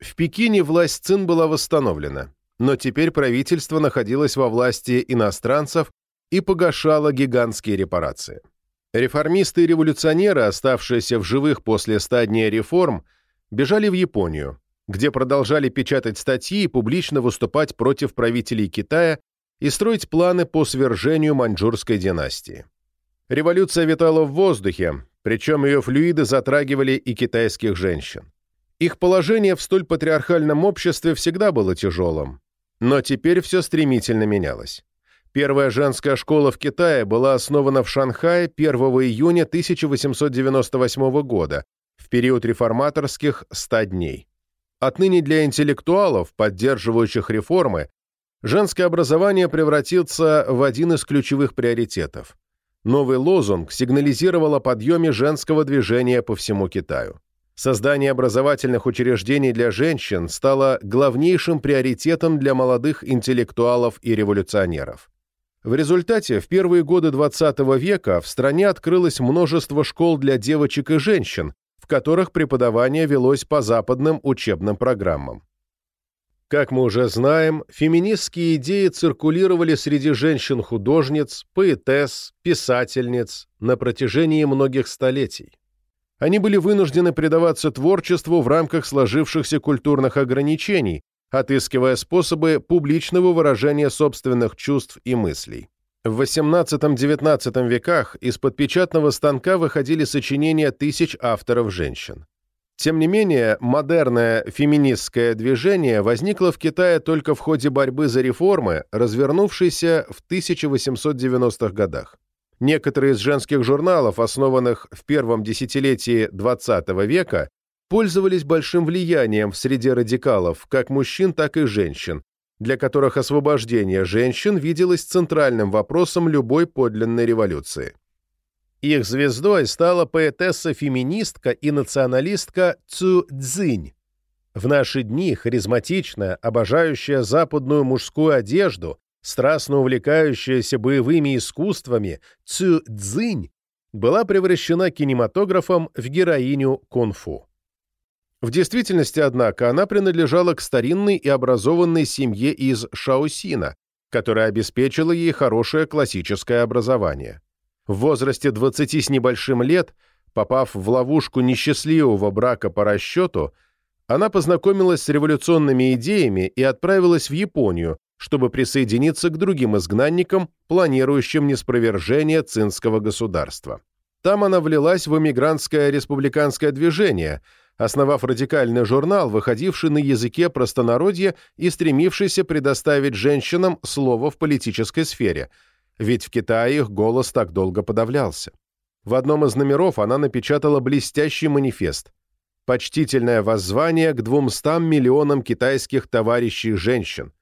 В Пекине власть ЦИН была восстановлена, но теперь правительство находилось во власти иностранцев и погашало гигантские репарации. Реформисты и революционеры, оставшиеся в живых после ста дней реформ, бежали в Японию, где продолжали печатать статьи и публично выступать против правителей Китая и строить планы по свержению маньчжурской династии. Революция витала в воздухе, причем ее флюиды затрагивали и китайских женщин. Их положение в столь патриархальном обществе всегда было тяжелым, но теперь все стремительно менялось. Первая женская школа в Китае была основана в Шанхае 1 июня 1898 года, в период реформаторских 100 дней. Отныне для интеллектуалов, поддерживающих реформы, женское образование превратится в один из ключевых приоритетов. Новый лозунг сигнализировал о подъеме женского движения по всему Китаю. Создание образовательных учреждений для женщин стало главнейшим приоритетом для молодых интеллектуалов и революционеров. В результате в первые годы XX века в стране открылось множество школ для девочек и женщин, в которых преподавание велось по западным учебным программам. Как мы уже знаем, феминистские идеи циркулировали среди женщин-художниц, поэтесс, писательниц на протяжении многих столетий. Они были вынуждены предаваться творчеству в рамках сложившихся культурных ограничений, отыскивая способы публичного выражения собственных чувств и мыслей. В XVIII-XIX веках из-под печатного станка выходили сочинения тысяч авторов женщин. Тем не менее, модерное феминистское движение возникло в Китае только в ходе борьбы за реформы, развернувшейся в 1890-х годах. Некоторые из женских журналов, основанных в первом десятилетии XX века, пользовались большим влиянием в среде радикалов, как мужчин, так и женщин, для которых освобождение женщин виделось центральным вопросом любой подлинной революции. Их звездой стала поэтесса-феминистка и националистка Цу Цзинь. В наши дни харизматичная, обожающая западную мужскую одежду, страстно увлекающаяся боевыми искусствами Цю Цзинь была превращена кинематографом в героиню кунг-фу. В действительности, однако, она принадлежала к старинной и образованной семье из Шаосина, которая обеспечила ей хорошее классическое образование. В возрасте 20 с небольшим лет, попав в ловушку несчастливого брака по расчету, она познакомилась с революционными идеями и отправилась в Японию, чтобы присоединиться к другим изгнанникам, планирующим неспровержение цинского государства. Там она влилась в эмигрантское республиканское движение – основав радикальный журнал, выходивший на языке простонародья и стремившийся предоставить женщинам слово в политической сфере, ведь в Китае их голос так долго подавлялся. В одном из номеров она напечатала блестящий манифест «Почтительное воззвание к 200 миллионам китайских товарищей женщин»,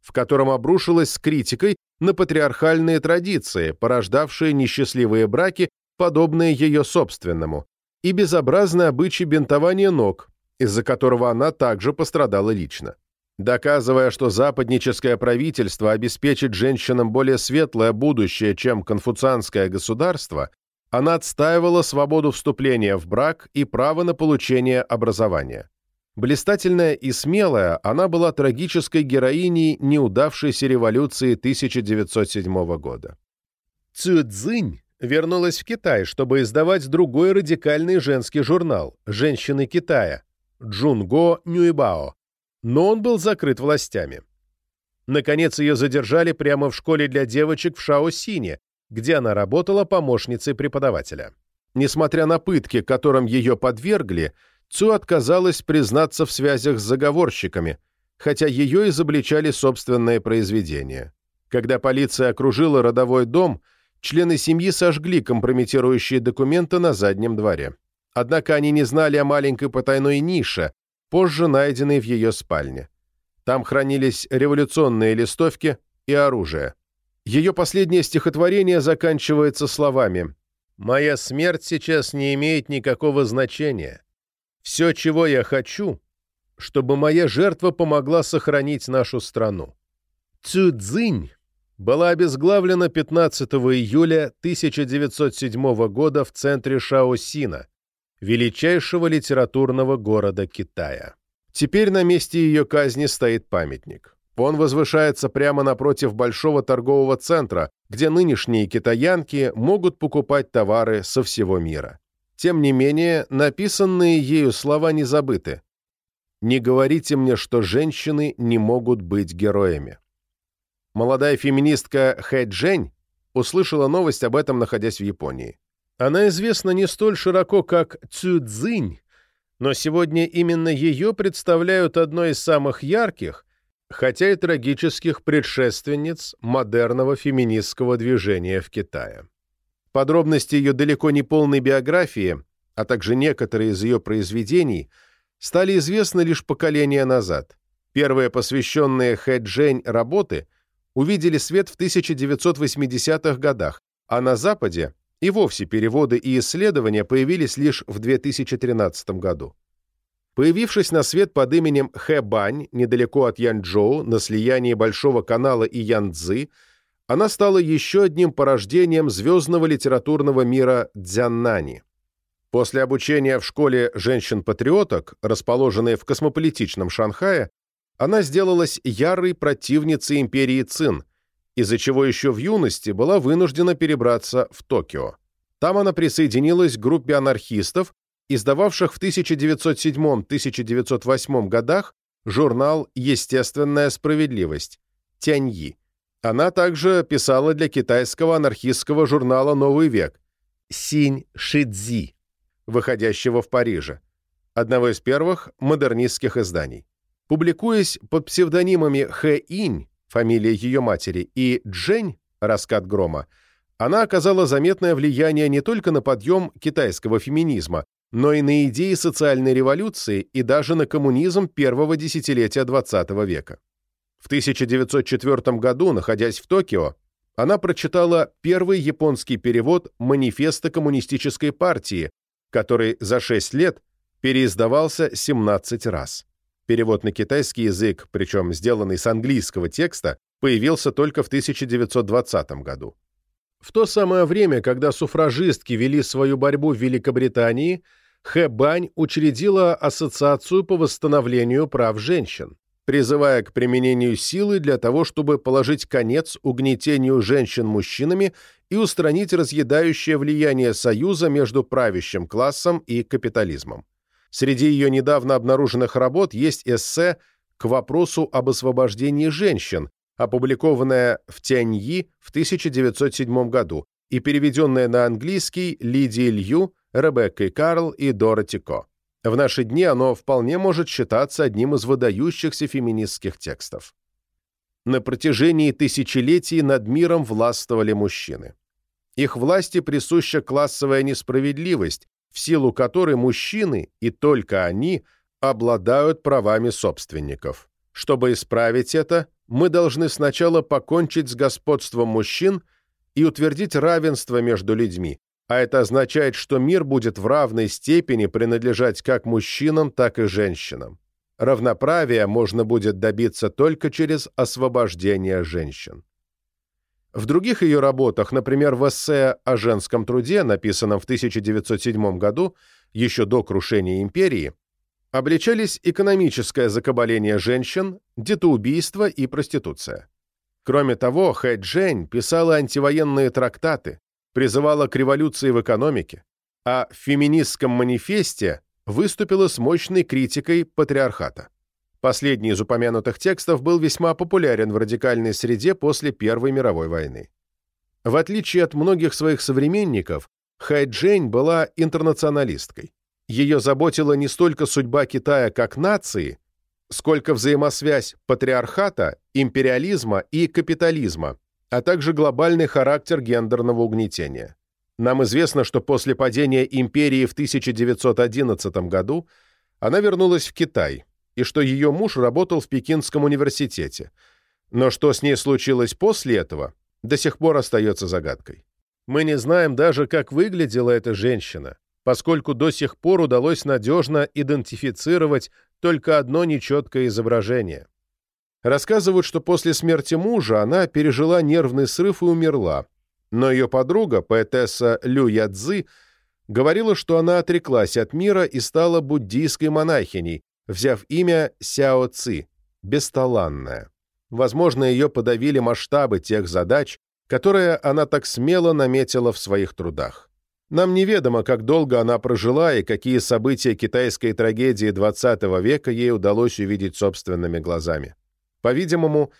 в котором обрушилась с критикой на патриархальные традиции, порождавшие несчастливые браки, подобные ее собственному, и безобразный обычай бинтования ног, из-за которого она также пострадала лично. Доказывая, что западническое правительство обеспечит женщинам более светлое будущее, чем конфуцианское государство, она отстаивала свободу вступления в брак и право на получение образования. Блистательная и смелая, она была трагической героиней неудавшейся революции 1907 года. Цюцзинь вернулась в Китай, чтобы издавать другой радикальный женский журнал «Женщины Китая» Джунго Нюйбао, но он был закрыт властями. Наконец ее задержали прямо в школе для девочек в Шаосине, где она работала помощницей преподавателя. Несмотря на пытки, которым ее подвергли, Цу отказалась признаться в связях с заговорщиками, хотя ее изобличали собственные произведения. Когда полиция окружила родовой дом – члены семьи сожгли компрометирующие документы на заднем дворе. Однако они не знали о маленькой потайной нише, позже найденной в ее спальне. Там хранились революционные листовки и оружие. Ее последнее стихотворение заканчивается словами «Моя смерть сейчас не имеет никакого значения. Все, чего я хочу, чтобы моя жертва помогла сохранить нашу страну». Цюцзинь была обезглавлена 15 июля 1907 года в центре Шаосина, величайшего литературного города Китая. Теперь на месте ее казни стоит памятник. Он возвышается прямо напротив большого торгового центра, где нынешние китаянки могут покупать товары со всего мира. Тем не менее, написанные ею слова не забыты. «Не говорите мне, что женщины не могут быть героями». Молодая феминистка Хэ Джень услышала новость об этом, находясь в Японии. Она известна не столь широко, как Цю Цзинь, но сегодня именно ее представляют одной из самых ярких, хотя и трагических предшественниц модерного феминистского движения в Китае. Подробности ее далеко не полной биографии, а также некоторые из ее произведений, стали известны лишь поколения назад. Первые посвященные Хэ Джень работы увидели свет в 1980-х годах, а на Западе и вовсе переводы и исследования появились лишь в 2013 году. Появившись на свет под именем Хэ Бань, недалеко от Янчжоу, на слиянии Большого канала и Янцзы, она стала еще одним порождением звездного литературного мира Дзяннани. После обучения в школе женщин-патриоток, расположенной в космополитичном Шанхае, она сделалась ярой противницей империи Цин, из-за чего еще в юности была вынуждена перебраться в Токио. Там она присоединилась к группе анархистов, издававших в 1907-1908 годах журнал «Естественная справедливость» Тяньи. Она также писала для китайского анархистского журнала «Новый век» Синь Шидзи, выходящего в Париже, одного из первых модернистских изданий. Публикуясь под псевдонимами Хэ Инь, фамилия ее матери, и Джень, раскат грома, она оказала заметное влияние не только на подъем китайского феминизма, но и на идеи социальной революции и даже на коммунизм первого десятилетия XX века. В 1904 году, находясь в Токио, она прочитала первый японский перевод манифеста коммунистической партии, который за 6 лет переиздавался 17 раз. Перевод на китайский язык, причем сделанный с английского текста, появился только в 1920 году. В то самое время, когда суфражистки вели свою борьбу в Великобритании, Хэ Бань учредила Ассоциацию по восстановлению прав женщин, призывая к применению силы для того, чтобы положить конец угнетению женщин мужчинами и устранить разъедающее влияние союза между правящим классом и капитализмом. Среди ее недавно обнаруженных работ есть эссе «К вопросу об освобождении женщин», опубликованное в Тяньи в 1907 году и переведенное на английский Лидией Лью, Ребеккой Карл и Дороти Ко. В наши дни оно вполне может считаться одним из выдающихся феминистских текстов. На протяжении тысячелетий над миром властвовали мужчины. Их власти присуща классовая несправедливость, в силу которой мужчины, и только они, обладают правами собственников. Чтобы исправить это, мы должны сначала покончить с господством мужчин и утвердить равенство между людьми, а это означает, что мир будет в равной степени принадлежать как мужчинам, так и женщинам. Равноправия можно будет добиться только через освобождение женщин. В других ее работах, например, в эссе о женском труде, написанном в 1907 году, еще до крушения империи, обличались экономическое закабаление женщин, детоубийство и проституция. Кроме того, Хэ Джень писала антивоенные трактаты, призывала к революции в экономике, а в феминистском манифесте выступила с мощной критикой патриархата. Последний из упомянутых текстов был весьма популярен в радикальной среде после Первой мировой войны. В отличие от многих своих современников, Хай Джень была интернационалисткой. Ее заботила не столько судьба Китая как нации, сколько взаимосвязь патриархата, империализма и капитализма, а также глобальный характер гендерного угнетения. Нам известно, что после падения империи в 1911 году она вернулась в Китай – и что ее муж работал в Пекинском университете. Но что с ней случилось после этого, до сих пор остается загадкой. Мы не знаем даже, как выглядела эта женщина, поскольку до сих пор удалось надежно идентифицировать только одно нечеткое изображение. Рассказывают, что после смерти мужа она пережила нервный срыв и умерла, но ее подруга, поэтесса Лю Ядзы, говорила, что она отреклась от мира и стала буддийской монахиней, взяв имя Сяо Ци, бесталанная. Возможно, ее подавили масштабы тех задач, которые она так смело наметила в своих трудах. Нам неведомо, как долго она прожила и какие события китайской трагедии XX века ей удалось увидеть собственными глазами. По-видимому,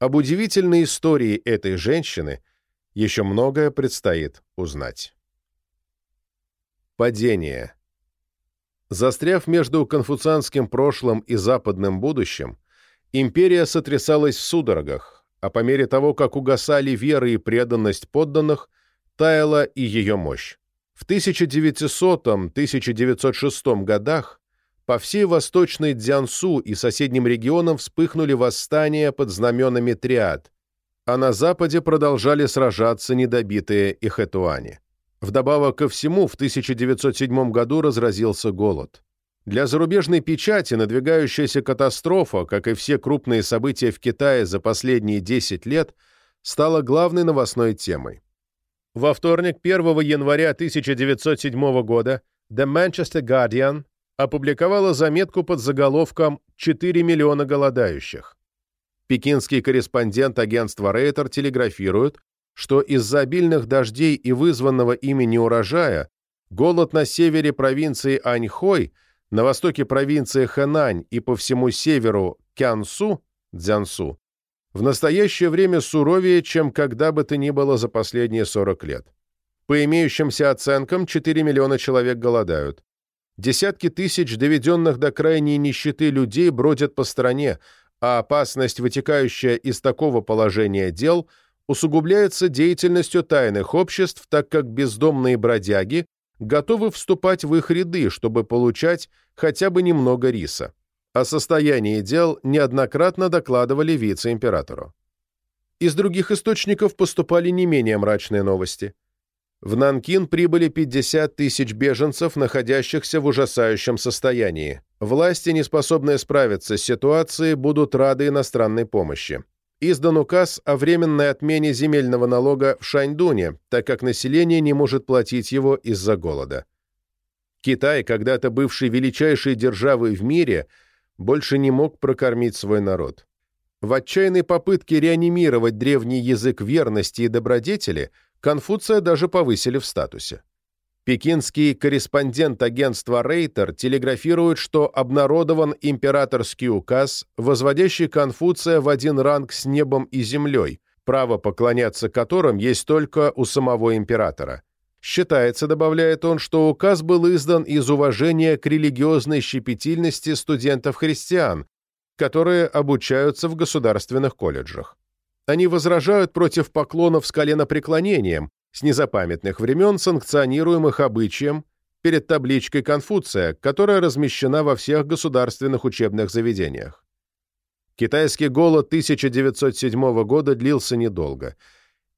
об удивительной истории этой женщины еще многое предстоит узнать. Падение. Застряв между конфуцианским прошлым и западным будущим, империя сотрясалась в судорогах, а по мере того, как угасали вера и преданность подданных, таяла и ее мощь. В 1900-1906 годах по всей восточной Дзянсу и соседним регионам вспыхнули восстания под знаменами триад, а на западе продолжали сражаться недобитые Ихэтуани. Вдобавок ко всему, в 1907 году разразился голод. Для зарубежной печати надвигающаяся катастрофа, как и все крупные события в Китае за последние 10 лет, стала главной новостной темой. Во вторник, 1 января 1907 года, The Manchester Guardian опубликовала заметку под заголовком «4 миллиона голодающих». Пекинский корреспондент агентства Рейтер телеграфирует, что из-за обильных дождей и вызванного ими неурожая голод на севере провинции Аньхой, на востоке провинции Хэнань и по всему северу Кянсу, Цзянсу, в настоящее время суровее, чем когда бы то ни было за последние 40 лет. По имеющимся оценкам, 4 миллиона человек голодают. Десятки тысяч доведенных до крайней нищеты людей бродят по стране, а опасность, вытекающая из такого положения дел, усугубляется деятельностью тайных обществ, так как бездомные бродяги готовы вступать в их ряды, чтобы получать хотя бы немного риса. О состоянии дел неоднократно докладывали вице-императору. Из других источников поступали не менее мрачные новости. В Нанкин прибыли 50 тысяч беженцев, находящихся в ужасающем состоянии. Власти, не способные справиться с ситуацией, будут рады иностранной помощи. Издан указ о временной отмене земельного налога в Шаньдуне, так как население не может платить его из-за голода. Китай, когда-то бывший величайшей державой в мире, больше не мог прокормить свой народ. В отчаянной попытке реанимировать древний язык верности и добродетели Конфуция даже повысили в статусе. Пекинский корреспондент агентства Рейтер телеграфирует, что обнародован императорский указ, возводящий Конфуция в один ранг с небом и землей, право поклоняться которым есть только у самого императора. Считается, добавляет он, что указ был издан из уважения к религиозной щепетильности студентов-христиан, которые обучаются в государственных колледжах. Они возражают против поклонов с коленопреклонением, с незапамятных времен санкционируемых обычаем, перед табличкой Конфуция, которая размещена во всех государственных учебных заведениях. Китайский голод 1907 года длился недолго –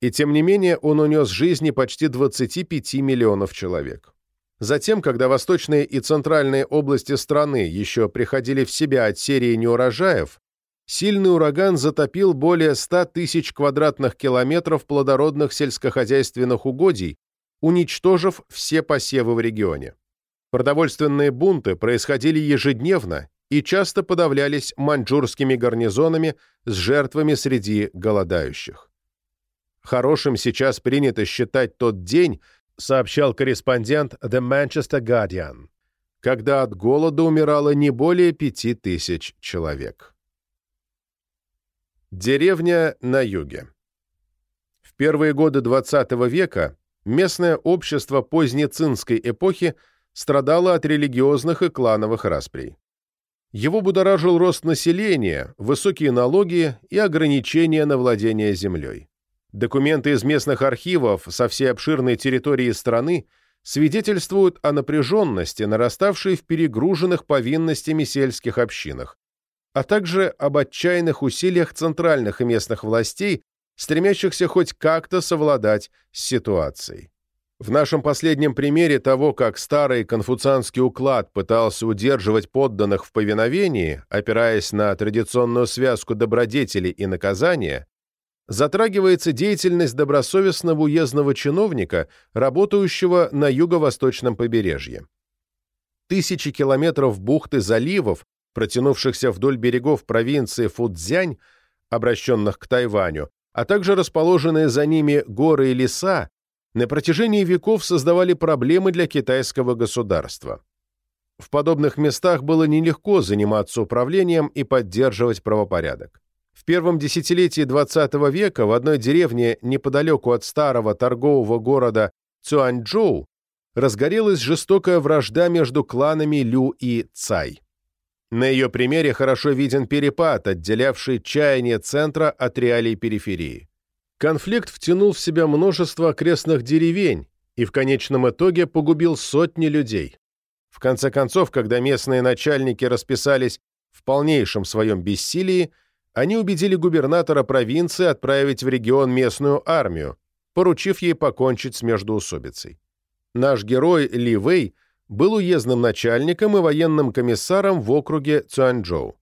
и тем не менее он унес жизни почти 25 миллионов человек. Затем, когда восточные и центральные области страны еще приходили в себя от серии неурожаев, сильный ураган затопил более 100 тысяч квадратных километров плодородных сельскохозяйственных угодий, уничтожив все посевы в регионе. Продовольственные бунты происходили ежедневно и часто подавлялись маньчжурскими гарнизонами с жертвами среди голодающих. Хорошим сейчас принято считать тот день, сообщал корреспондент The Manchester Guardian, когда от голода умирало не более пяти тысяч человек. Деревня на юге. В первые годы XX века местное общество позднецинской эпохи страдало от религиозных и клановых расприй. Его будоражил рост населения, высокие налоги и ограничения на владение землей. Документы из местных архивов со всей обширной территории страны свидетельствуют о напряженности, нараставшей в перегруженных повинностями сельских общинах, а также об отчаянных усилиях центральных и местных властей, стремящихся хоть как-то совладать с ситуацией. В нашем последнем примере того, как старый конфуцианский уклад пытался удерживать подданных в повиновении, опираясь на традиционную связку добродетели и наказания, затрагивается деятельность добросовестного уездного чиновника, работающего на юго-восточном побережье. Тысячи километров бухты заливов, протянувшихся вдоль берегов провинции Фудзянь, обращенных к Тайваню, а также расположенные за ними горы и леса, на протяжении веков создавали проблемы для китайского государства. В подобных местах было нелегко заниматься управлением и поддерживать правопорядок. В первом десятилетии XX века в одной деревне неподалеку от старого торгового города Цюаньчжоу разгорелась жестокая вражда между кланами Лю и Цай. На ее примере хорошо виден перепад, отделявший чаяние центра от реалий периферии. Конфликт втянул в себя множество окрестных деревень и в конечном итоге погубил сотни людей. В конце концов, когда местные начальники расписались в полнейшем своем бессилии, они убедили губернатора провинции отправить в регион местную армию, поручив ей покончить с междоусобицей. Наш герой Ли Вэй был уездным начальником и военным комиссаром в округе Цюаньчжоу.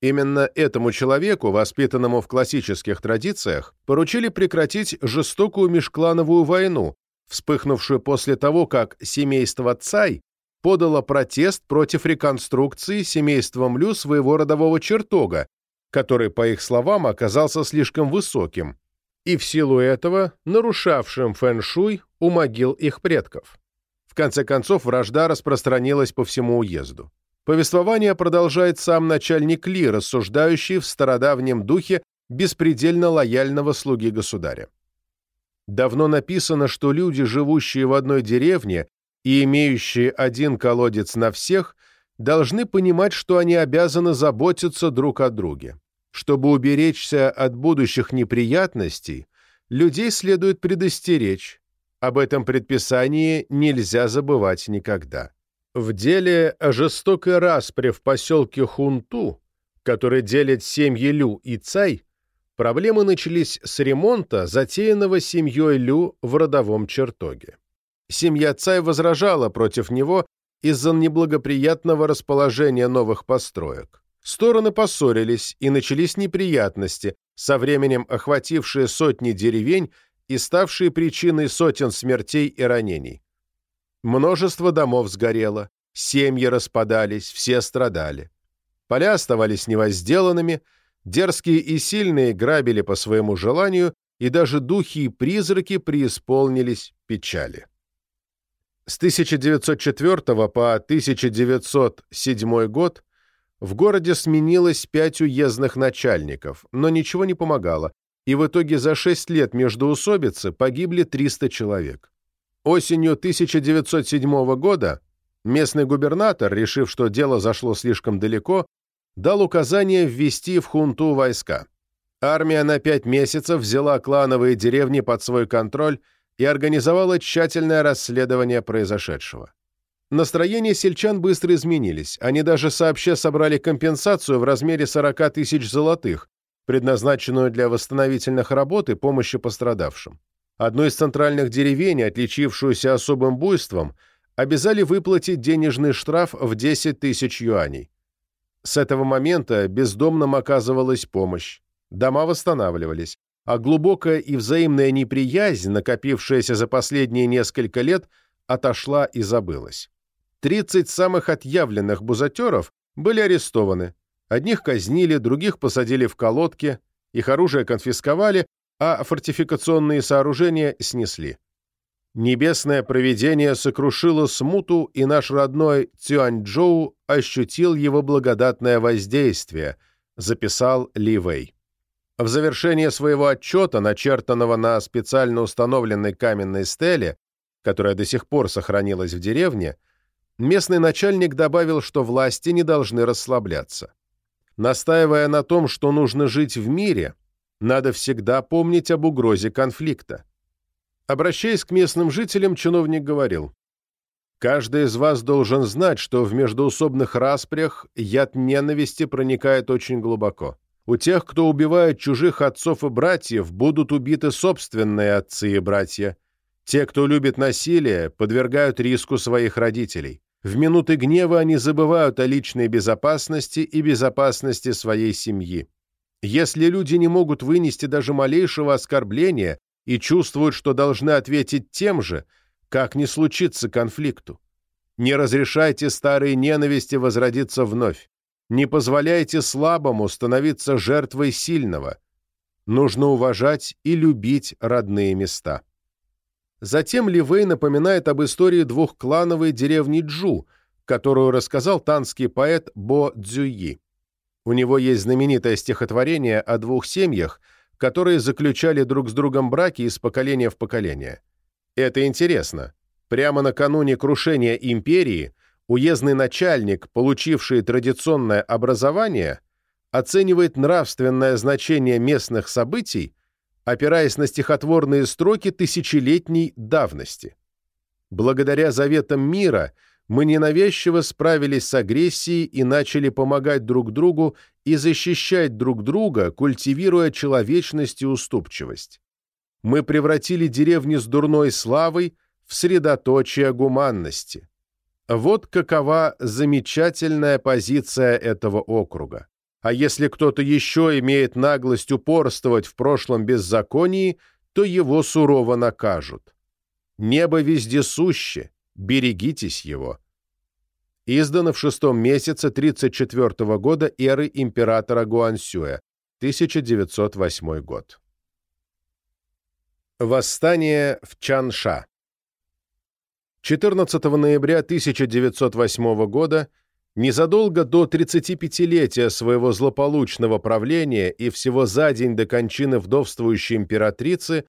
Именно этому человеку, воспитанному в классических традициях, поручили прекратить жестокую межклановую войну, вспыхнувшую после того, как семейство Цай подало протест против реконструкции семейством Лю своего родового чертога, который, по их словам, оказался слишком высоким, и в силу этого нарушавшим фэн-шуй у могил их предков. В конце концов, вражда распространилась по всему уезду. Повествование продолжает сам начальник Ли, рассуждающий в стародавнем духе беспредельно лояльного слуги государя. Давно написано, что люди, живущие в одной деревне и имеющие один колодец на всех, должны понимать, что они обязаны заботиться друг о друге. Чтобы уберечься от будущих неприятностей, людей следует предостеречь. Об этом предписании нельзя забывать никогда. В деле о жестокой распре в поселке Хунту, который делит семьи Лю и Цай, проблемы начались с ремонта, затеянного семьей Лю в родовом чертоге. Семья Цай возражала против него из-за неблагоприятного расположения новых построек. Стороны поссорились, и начались неприятности, со временем охватившие сотни деревень и ставшие причиной сотен смертей и ранений. Множество домов сгорело, семьи распадались, все страдали. Поля оставались невозделанными, дерзкие и сильные грабили по своему желанию, и даже духи и призраки преисполнились печали. С 1904 по 1907 год в городе сменилось пять уездных начальников, но ничего не помогало, и в итоге за шесть лет междоусобицы погибли 300 человек. Осенью 1907 года местный губернатор, решив, что дело зашло слишком далеко, дал указание ввести в хунту войска. Армия на пять месяцев взяла клановые деревни под свой контроль и организовала тщательное расследование произошедшего. Настроения сельчан быстро изменились, они даже сообща собрали компенсацию в размере 40 тысяч золотых, предназначенную для восстановительных работ и помощи пострадавшим. Одну из центральных деревень, отличившуюся особым буйством, обязали выплатить денежный штраф в 10 тысяч юаней. С этого момента бездомным оказывалась помощь, дома восстанавливались, а глубокая и взаимная неприязнь, накопившаяся за последние несколько лет, отошла и забылась. Тридцать самых отъявленных бузатеров были арестованы. Одних казнили, других посадили в колодки, их оружие конфисковали, а фортификационные сооружения снесли. Небесное провидение сокрушило смуту, и наш родной Цюаньчжоу ощутил его благодатное воздействие, записал Ли Вэй. В завершение своего отчета, начертанного на специально установленной каменной стеле, которая до сих пор сохранилась в деревне, местный начальник добавил, что власти не должны расслабляться. Настаивая на том, что нужно жить в мире, надо всегда помнить об угрозе конфликта. Обращаясь к местным жителям, чиновник говорил, «Каждый из вас должен знать, что в междоусобных распрях яд ненависти проникает очень глубоко. У тех, кто убивает чужих отцов и братьев, будут убиты собственные отцы и братья. Те, кто любит насилие, подвергают риску своих родителей. В минуты гнева они забывают о личной безопасности и безопасности своей семьи. Если люди не могут вынести даже малейшего оскорбления и чувствуют, что должны ответить тем же, как не случится конфликту? Не разрешайте старой ненависти возродиться вновь. Не позволяйте слабому становиться жертвой сильного. Нужно уважать и любить родные места. Затем Ли Вэй напоминает об истории двухклановой деревни Джу, которую рассказал танский поэт Бо Цзюи. У него есть знаменитое стихотворение о двух семьях, которые заключали друг с другом браки из поколения в поколение. Это интересно. Прямо накануне крушения империи уездный начальник, получивший традиционное образование, оценивает нравственное значение местных событий, опираясь на стихотворные строки тысячелетней давности. Благодаря заветам мира мы ненавязчиво справились с агрессией и начали помогать друг другу и защищать друг друга, культивируя человечность и уступчивость. Мы превратили деревни с дурной славой в средоточие гуманности. Вот какова замечательная позиция этого округа. А если кто-то еще имеет наглость упорствовать в прошлом беззаконии, то его сурово накажут. Небо вездесуще, берегитесь его. Издано в шестом месяце 34 года эры императора Гуансюэ, 1908 год. Восстание в Чанша 14 ноября 1908 года, незадолго до 35-летия своего злополучного правления и всего за день до кончины вдовствующей императрицы,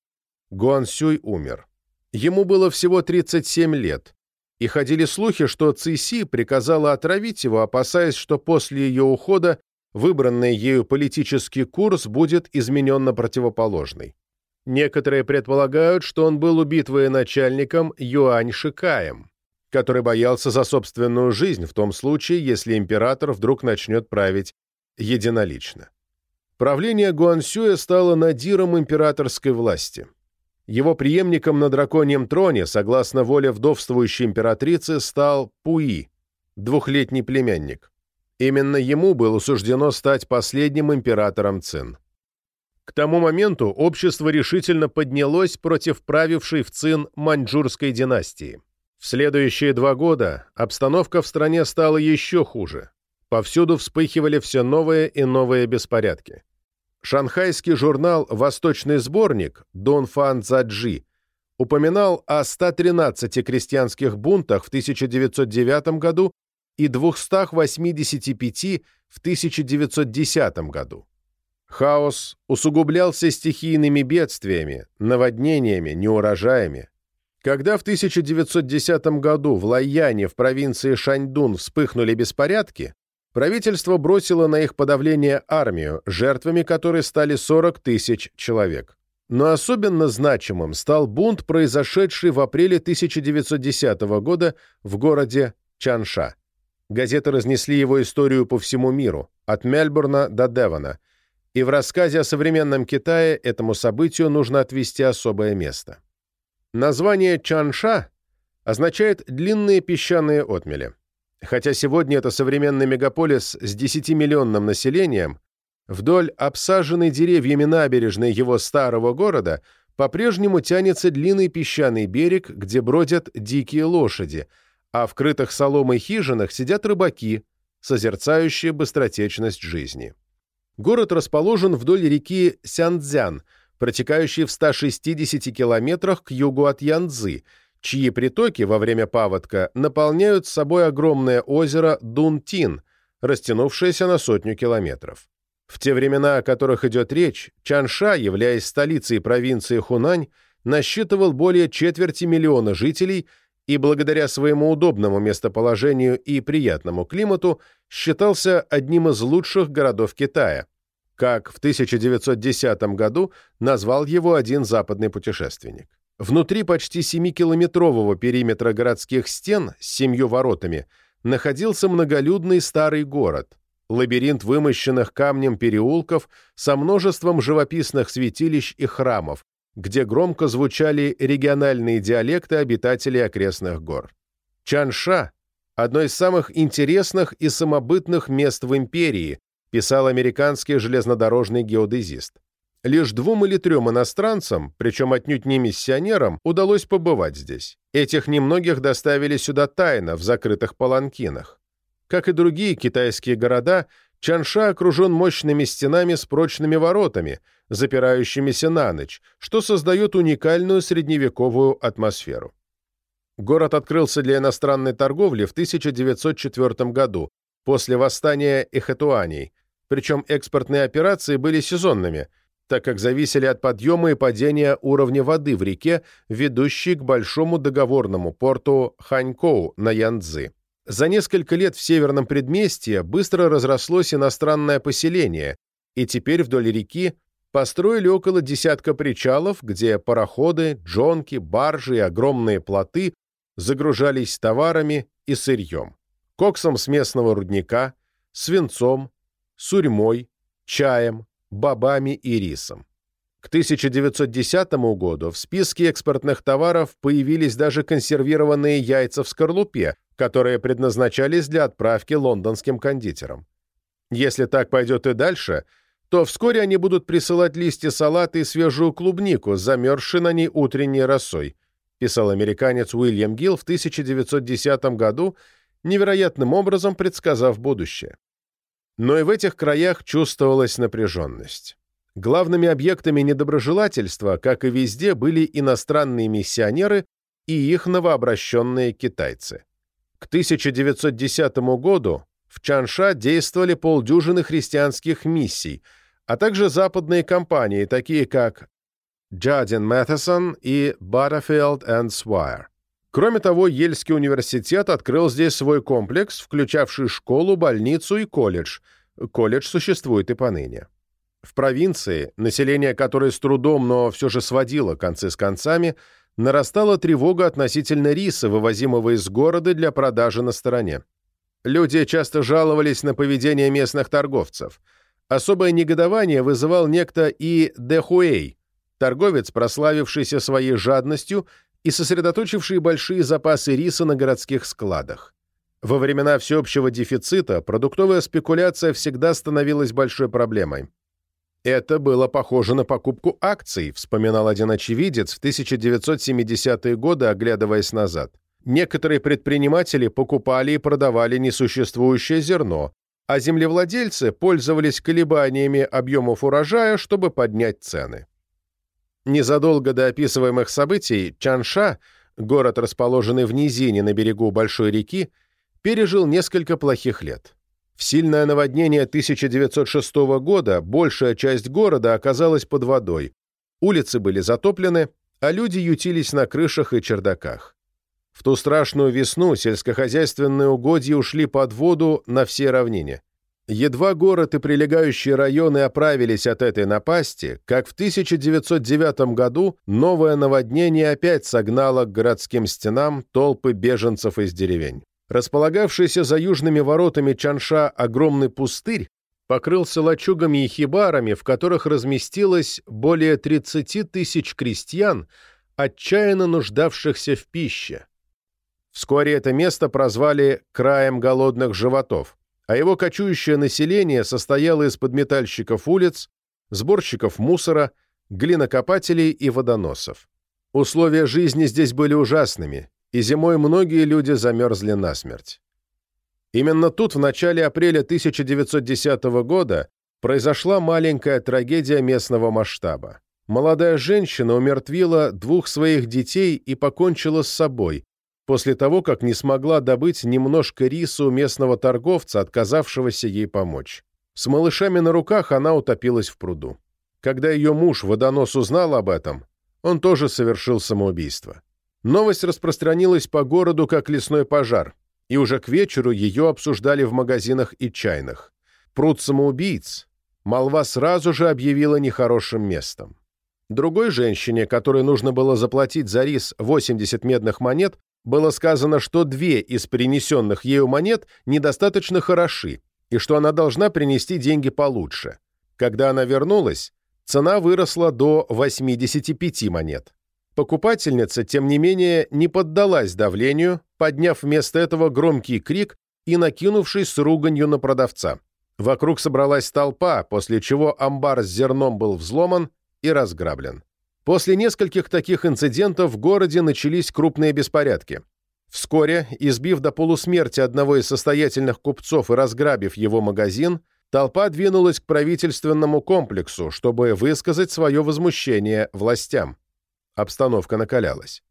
Гуансюй умер. Ему было всего 37 лет, и ходили слухи, что Циси приказала отравить его, опасаясь, что после ее ухода выбранный ею политический курс будет изменен на противоположный. Некоторые предполагают, что он был убит военачальником Юань Шикаем, который боялся за собственную жизнь в том случае, если император вдруг начнет править единолично. Правление Гуансюя стало надиром императорской власти. Его преемником на драконьем троне, согласно воле вдовствующей императрицы, стал Пуи, двухлетний племянник. Именно ему было суждено стать последним императором Цин. К тому моменту общество решительно поднялось против правившей в Цин маньчжурской династии. В следующие два года обстановка в стране стала еще хуже. Повсюду вспыхивали все новые и новые беспорядки. Шанхайский журнал «Восточный сборник» Дон Фан Цзаджи упоминал о 113 крестьянских бунтах в 1909 году и 285 в 1910 году. Хаос усугублялся стихийными бедствиями, наводнениями, неурожаями. Когда в 1910 году в Лайяне в провинции Шаньдун вспыхнули беспорядки, правительство бросило на их подавление армию, жертвами которой стали 40 тысяч человек. Но особенно значимым стал бунт, произошедший в апреле 1910 года в городе Чанша. Газеты разнесли его историю по всему миру, от Мельбурна до Девона – и в рассказе о современном Китае этому событию нужно отвести особое место. Название Чанша означает «длинные песчаные отмели». Хотя сегодня это современный мегаполис с 10-миллионным населением, вдоль обсаженной деревьями набережной его старого города по-прежнему тянется длинный песчаный берег, где бродят дикие лошади, а в крытых соломой хижинах сидят рыбаки, созерцающие быстротечность жизни. Город расположен вдоль реки Сянцзян, протекающей в 160 километрах к югу от Янцзы, чьи притоки во время паводка наполняют собой огромное озеро Дунтин, растянувшееся на сотню километров. В те времена, о которых идет речь, Чанша, являясь столицей провинции Хунань, насчитывал более четверти миллиона жителей и благодаря своему удобному местоположению и приятному климату считался одним из лучших городов Китая, как в 1910 году назвал его один западный путешественник. Внутри почти 7-километрового периметра городских стен с семью воротами находился многолюдный старый город, лабиринт вымощенных камнем переулков со множеством живописных святилищ и храмов, где громко звучали региональные диалекты обитателей окрестных гор. Чанша – одно из самых интересных и самобытных мест в империи, писал американский железнодорожный геодезист. Лишь двум или трем иностранцам, причем отнюдь не миссионерам, удалось побывать здесь. Этих немногих доставили сюда тайно, в закрытых паланкинах. Как и другие китайские города, Чанша окружен мощными стенами с прочными воротами, запирающимися на ночь, что создает уникальную средневековую атмосферу. Город открылся для иностранной торговли в 1904 году, после восстания Эхетуаний, причем экспортные операции были сезонными, так как зависели от подъема и падения уровня воды в реке, ведущей к большому договорному порту Ханькоу на Янцзы. За несколько лет в северном предместье быстро разрослось иностранное поселение, и теперь вдоль реки построили около десятка причалов, где пароходы, джонки, баржи и огромные плоты загружались товарами и сырьем, коксом с местного рудника, свинцом, сурьмой, чаем, бобами и рисом. К 1910 году в списке экспортных товаров появились даже консервированные яйца в скорлупе, которые предназначались для отправки лондонским кондитерам. Если так пойдет и дальше, то вскоре они будут присылать листья салата и свежую клубнику, замерзшей на ней утренней росой, писал американец Уильям Гилл в 1910 году, невероятным образом предсказав будущее. Но и в этих краях чувствовалась напряженность. Главными объектами недоброжелательства, как и везде, были иностранные миссионеры и их новообращенные китайцы. К 1910 году в Чанша действовали полдюжины христианских миссий, а также западные компании, такие как Jardine Matheson и Butterfield and Swire. Кроме того, Ельский университет открыл здесь свой комплекс, включавший школу, больницу и колледж. Колледж существует и поныне. В провинции, население которой с трудом, но все же сводило концы с концами, нарастала тревога относительно риса, вывозимого из города для продажи на стороне. Люди часто жаловались на поведение местных торговцев. Особое негодование вызывал некто И. Дехуэй, торговец, прославившийся своей жадностью и сосредоточивший большие запасы риса на городских складах. Во времена всеобщего дефицита продуктовая спекуляция всегда становилась большой проблемой. «Это было похоже на покупку акций», вспоминал один очевидец в 1970-е годы, оглядываясь назад. Некоторые предприниматели покупали и продавали несуществующее зерно, а землевладельцы пользовались колебаниями объемов урожая, чтобы поднять цены. Незадолго до описываемых событий Чанша, город, расположенный в низине на берегу большой реки, пережил несколько плохих лет. В сильное наводнение 1906 года большая часть города оказалась под водой, улицы были затоплены, а люди ютились на крышах и чердаках. В ту страшную весну сельскохозяйственные угодья ушли под воду на все равнине. Едва город и прилегающие районы оправились от этой напасти, как в 1909 году новое наводнение опять согнало к городским стенам толпы беженцев из деревень. Располагавшийся за южными воротами Чанша огромный пустырь покрылся лачугами и хибарами, в которых разместилось более 30 тысяч крестьян, отчаянно нуждавшихся в пище. Вскоре это место прозвали «краем голодных животов», а его кочующее население состояло из подметальщиков улиц, сборщиков мусора, глинокопателей и водоносов. Условия жизни здесь были ужасными, и зимой многие люди замерзли насмерть. Именно тут, в начале апреля 1910 года, произошла маленькая трагедия местного масштаба. Молодая женщина умертвила двух своих детей и покончила с собой, после того, как не смогла добыть немножко риса у местного торговца, отказавшегося ей помочь. С малышами на руках она утопилась в пруду. Когда ее муж, водонос, узнал об этом, он тоже совершил самоубийство. Новость распространилась по городу как лесной пожар, и уже к вечеру ее обсуждали в магазинах и чайных. Пруд самоубийц молва сразу же объявила нехорошим местом. Другой женщине, которой нужно было заплатить за рис 80 медных монет, было сказано, что две из принесенных ею монет недостаточно хороши и что она должна принести деньги получше. Когда она вернулась, цена выросла до 85 монет. Покупательница, тем не менее, не поддалась давлению, подняв вместо этого громкий крик и накинувшись с руганью на продавца. Вокруг собралась толпа, после чего амбар с зерном был взломан и разграблен. После нескольких таких инцидентов в городе начались крупные беспорядки. Вскоре, избив до полусмерти одного из состоятельных купцов и разграбив его магазин, толпа двинулась к правительственному комплексу, чтобы высказать свое возмущение властям. Обстановка накалялась.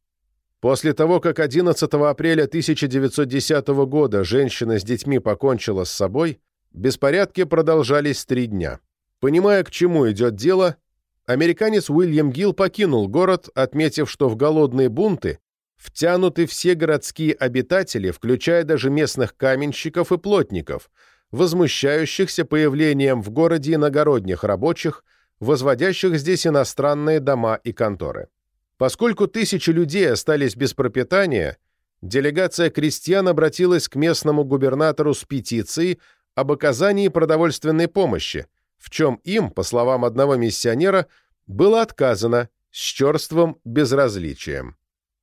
После того, как 11 апреля 1910 года женщина с детьми покончила с собой, беспорядки продолжались три дня. Понимая, к чему идет дело, американец Уильям Гилл покинул город, отметив, что в голодные бунты втянуты все городские обитатели, включая даже местных каменщиков и плотников, возмущающихся появлением в городе иногородних рабочих, возводящих здесь иностранные дома и конторы. Поскольку тысячи людей остались без пропитания, делегация крестьян обратилась к местному губернатору с петицией об оказании продовольственной помощи, в чем им, по словам одного миссионера, было отказано с черствым безразличием.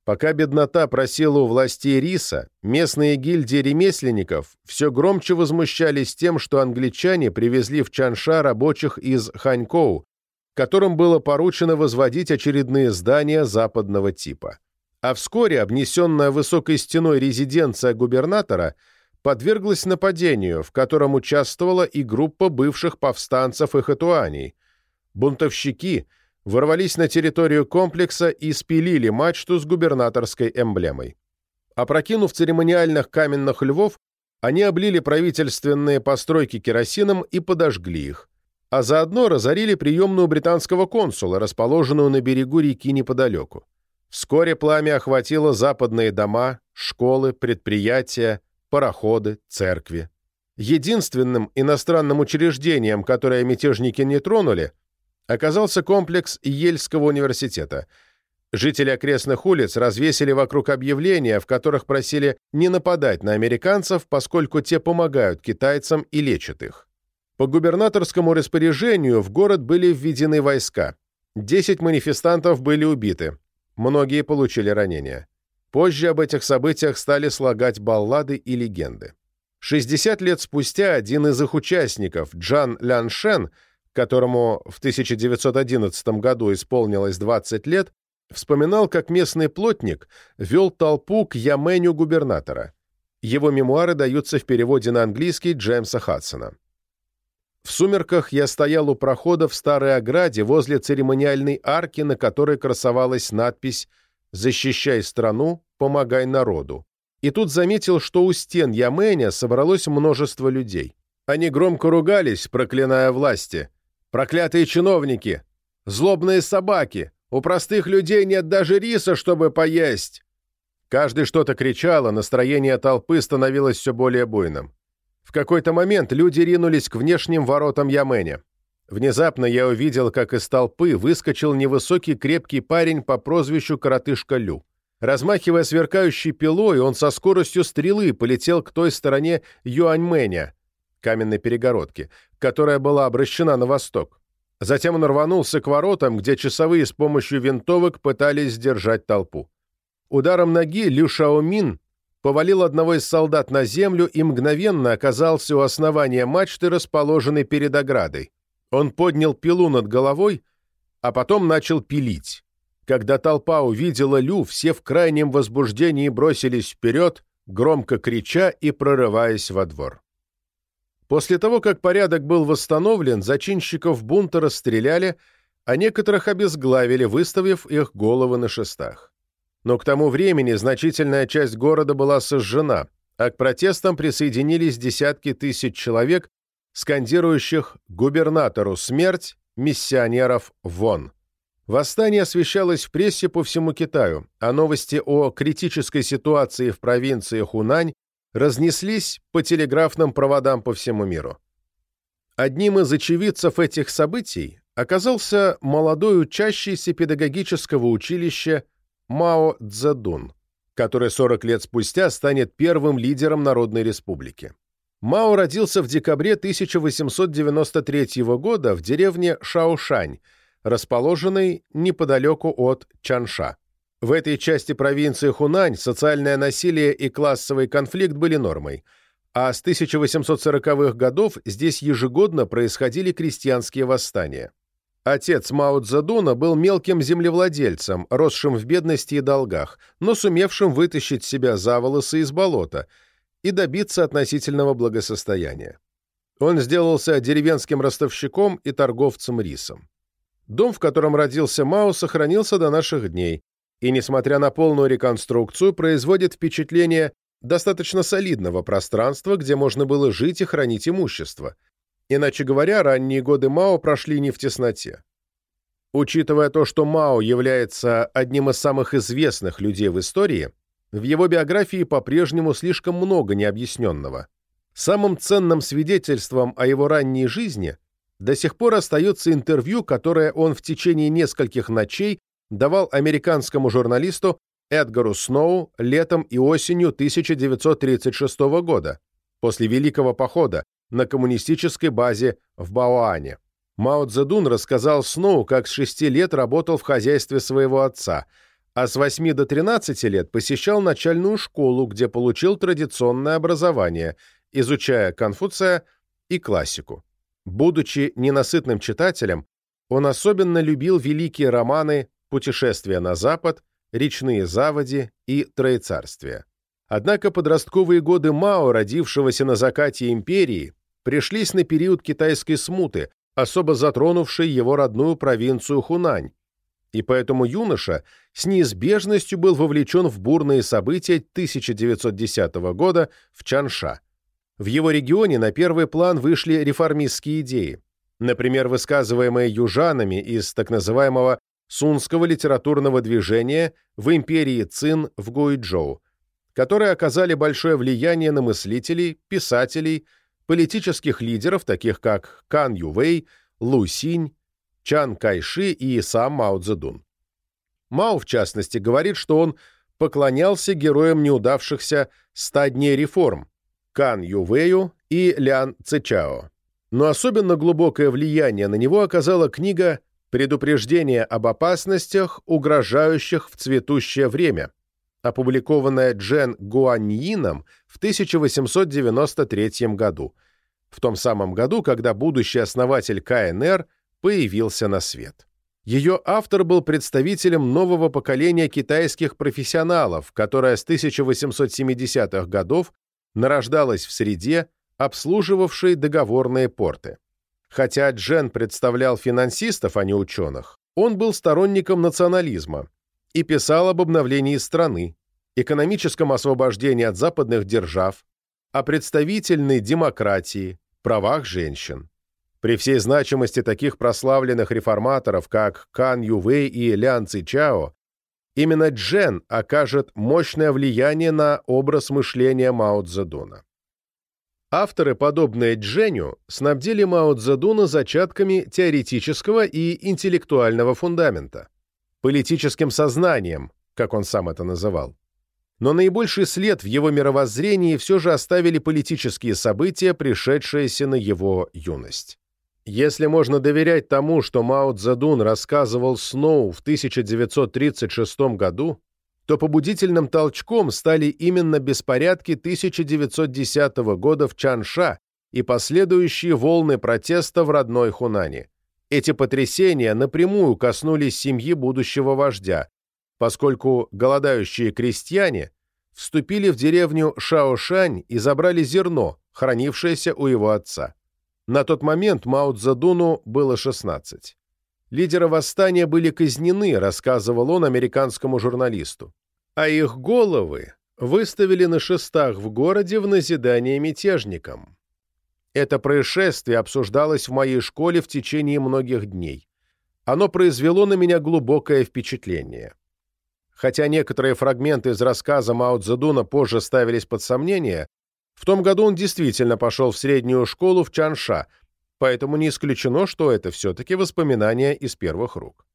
Пока беднота просила у властей риса, местные гильдии ремесленников все громче возмущались тем, что англичане привезли в Чанша рабочих из Ханькоу, которым было поручено возводить очередные здания западного типа. А вскоре обнесенная высокой стеной резиденция губернатора подверглась нападению, в котором участвовала и группа бывших повстанцев и хатуаней. Бунтовщики ворвались на территорию комплекса и спилили мачту с губернаторской эмблемой. Опрокинув церемониальных каменных львов, они облили правительственные постройки керосином и подожгли их а заодно разорили приемную британского консула, расположенную на берегу реки неподалеку. Вскоре пламя охватило западные дома, школы, предприятия, пароходы, церкви. Единственным иностранным учреждением, которое мятежники не тронули, оказался комплекс Ельского университета. Жители окрестных улиц развесили вокруг объявления, в которых просили не нападать на американцев, поскольку те помогают китайцам и лечат их. По губернаторскому распоряжению в город были введены войска. Десять манифестантов были убиты. Многие получили ранения. Позже об этих событиях стали слагать баллады и легенды. 60 лет спустя один из их участников, Джан Ляншен, которому в 1911 году исполнилось 20 лет, вспоминал, как местный плотник вел толпу к Яменю губернатора. Его мемуары даются в переводе на английский Джеймса Хадсона. В сумерках я стоял у прохода в старой ограде возле церемониальной арки, на которой красовалась надпись «Защищай страну, помогай народу». И тут заметил, что у стен Яменя собралось множество людей. Они громко ругались, проклиная власти. «Проклятые чиновники! Злобные собаки! У простых людей нет даже риса, чтобы поесть!» Каждый что-то кричал, а настроение толпы становилось все более буйным. В какой-то момент люди ринулись к внешним воротам Яменя. Внезапно я увидел, как из толпы выскочил невысокий крепкий парень по прозвищу Коротышка Лю. Размахивая сверкающей пилой, он со скоростью стрелы полетел к той стороне Юаньмэня, каменной перегородки, которая была обращена на восток. Затем он рванулся к воротам, где часовые с помощью винтовок пытались сдержать толпу. Ударом ноги Лю Шаомин повалил одного из солдат на землю и мгновенно оказался у основания мачты, расположенной перед оградой. Он поднял пилу над головой, а потом начал пилить. Когда толпа увидела Лю, все в крайнем возбуждении бросились вперед, громко крича и прорываясь во двор. После того, как порядок был восстановлен, зачинщиков бунта расстреляли, а некоторых обезглавили, выставив их головы на шестах но к тому времени значительная часть города была сожжена, а к протестам присоединились десятки тысяч человек, скандирующих «губернатору смерть», «миссионеров вон». Восстание освещалось в прессе по всему Китаю, а новости о критической ситуации в провинции Хунань разнеслись по телеграфным проводам по всему миру. Одним из очевидцев этих событий оказался молодой учащийся педагогического училища Мао Цзэдун, который 40 лет спустя станет первым лидером Народной Республики. Мао родился в декабре 1893 года в деревне Шаошань, расположенной неподалеку от Чанша. В этой части провинции Хунань социальное насилие и классовый конфликт были нормой, а с 1840-х годов здесь ежегодно происходили крестьянские восстания. Отец Мао Цзэдуна был мелким землевладельцем, росшим в бедности и долгах, но сумевшим вытащить себя за волосы из болота и добиться относительного благосостояния. он сделался деревенским ростовщиком и торговцем рисом. Дом, в котором родился Мао, сохранился до наших дней, и, несмотря на полную реконструкцию, производит впечатление достаточно солидного пространства, где можно было жить и хранить имущество. Иначе говоря, ранние годы Мао прошли не в тесноте. Учитывая то, что Мао является одним из самых известных людей в истории, в его биографии по-прежнему слишком много необъясненного. Самым ценным свидетельством о его ранней жизни до сих пор остается интервью, которое он в течение нескольких ночей давал американскому журналисту Эдгару Сноу летом и осенью 1936 года, после Великого похода, на коммунистической базе в Баоане. Мао Цзэдун рассказал Сноу, как с 6 лет работал в хозяйстве своего отца, а с 8 до 13 лет посещал начальную школу, где получил традиционное образование, изучая Конфуция и классику. Будучи ненасытным читателем, он особенно любил великие романы «Путешествие на Запад», «Речные заводи» и «Троецарствие». Однако подростковые годы Мао, родившегося на закате империи, пришлись на период китайской смуты, особо затронувшей его родную провинцию Хунань, и поэтому юноша с неизбежностью был вовлечен в бурные события 1910 года в Чанша. В его регионе на первый план вышли реформистские идеи, например, высказываемые южанами из так называемого сунского литературного движения в империи Цин в Гуйчжоу, которые оказали большое влияние на мыслителей, писателей, политических лидеров, таких как Кан Ювей, Лу Синь, Чан Кайши и сам Мао Цзэдун. Мао, в частности, говорит, что он поклонялся героям неудавшихся ста дней реформ Кан Ювею и Лян Цечао. Но особенно глубокое влияние на него оказала книга «Предупреждение об опасностях, угрожающих в цветущее время», опубликованная Джен Гуаньином в 1893 году, в том самом году, когда будущий основатель КНР появился на свет. Ее автор был представителем нового поколения китайских профессионалов, которое с 1870-х годов нарождалось в среде, обслуживавшей договорные порты. Хотя Джен представлял финансистов, а не ученых, он был сторонником национализма и писал об обновлении страны, экономическом освобождении от западных держав, о представительной демократии, правах женщин. При всей значимости таких прославленных реформаторов, как Кан Ювей и Лян Цичао, именно Джен окажет мощное влияние на образ мышления Мао Цзэдуна. Авторы, подобные Дженю, снабдили Мао Цзэдуна зачатками теоретического и интеллектуального фундамента, политическим сознанием, как он сам это называл. Но наибольший след в его мировоззрении все же оставили политические события, пришедшиеся на его юность. Если можно доверять тому, что Мао Цзэдун рассказывал Сноу в 1936 году, то побудительным толчком стали именно беспорядки 1910 года в Чанша и последующие волны протеста в родной Хунане. Эти потрясения напрямую коснулись семьи будущего вождя, поскольку голодающие крестьяне вступили в деревню Шаошань и забрали зерно, хранившееся у его отца. На тот момент Мао Цзэдуну было 16. Лидеры восстания были казнены, рассказывал он американскому журналисту. А их головы выставили на шестах в городе в назидание мятежникам. Это происшествие обсуждалось в моей школе в течение многих дней. Оно произвело на меня глубокое впечатление. Хотя некоторые фрагменты из рассказа Мао Цзэдуна позже ставились под сомнение, в том году он действительно пошел в среднюю школу в Чанша, поэтому не исключено, что это все-таки воспоминания из первых рук.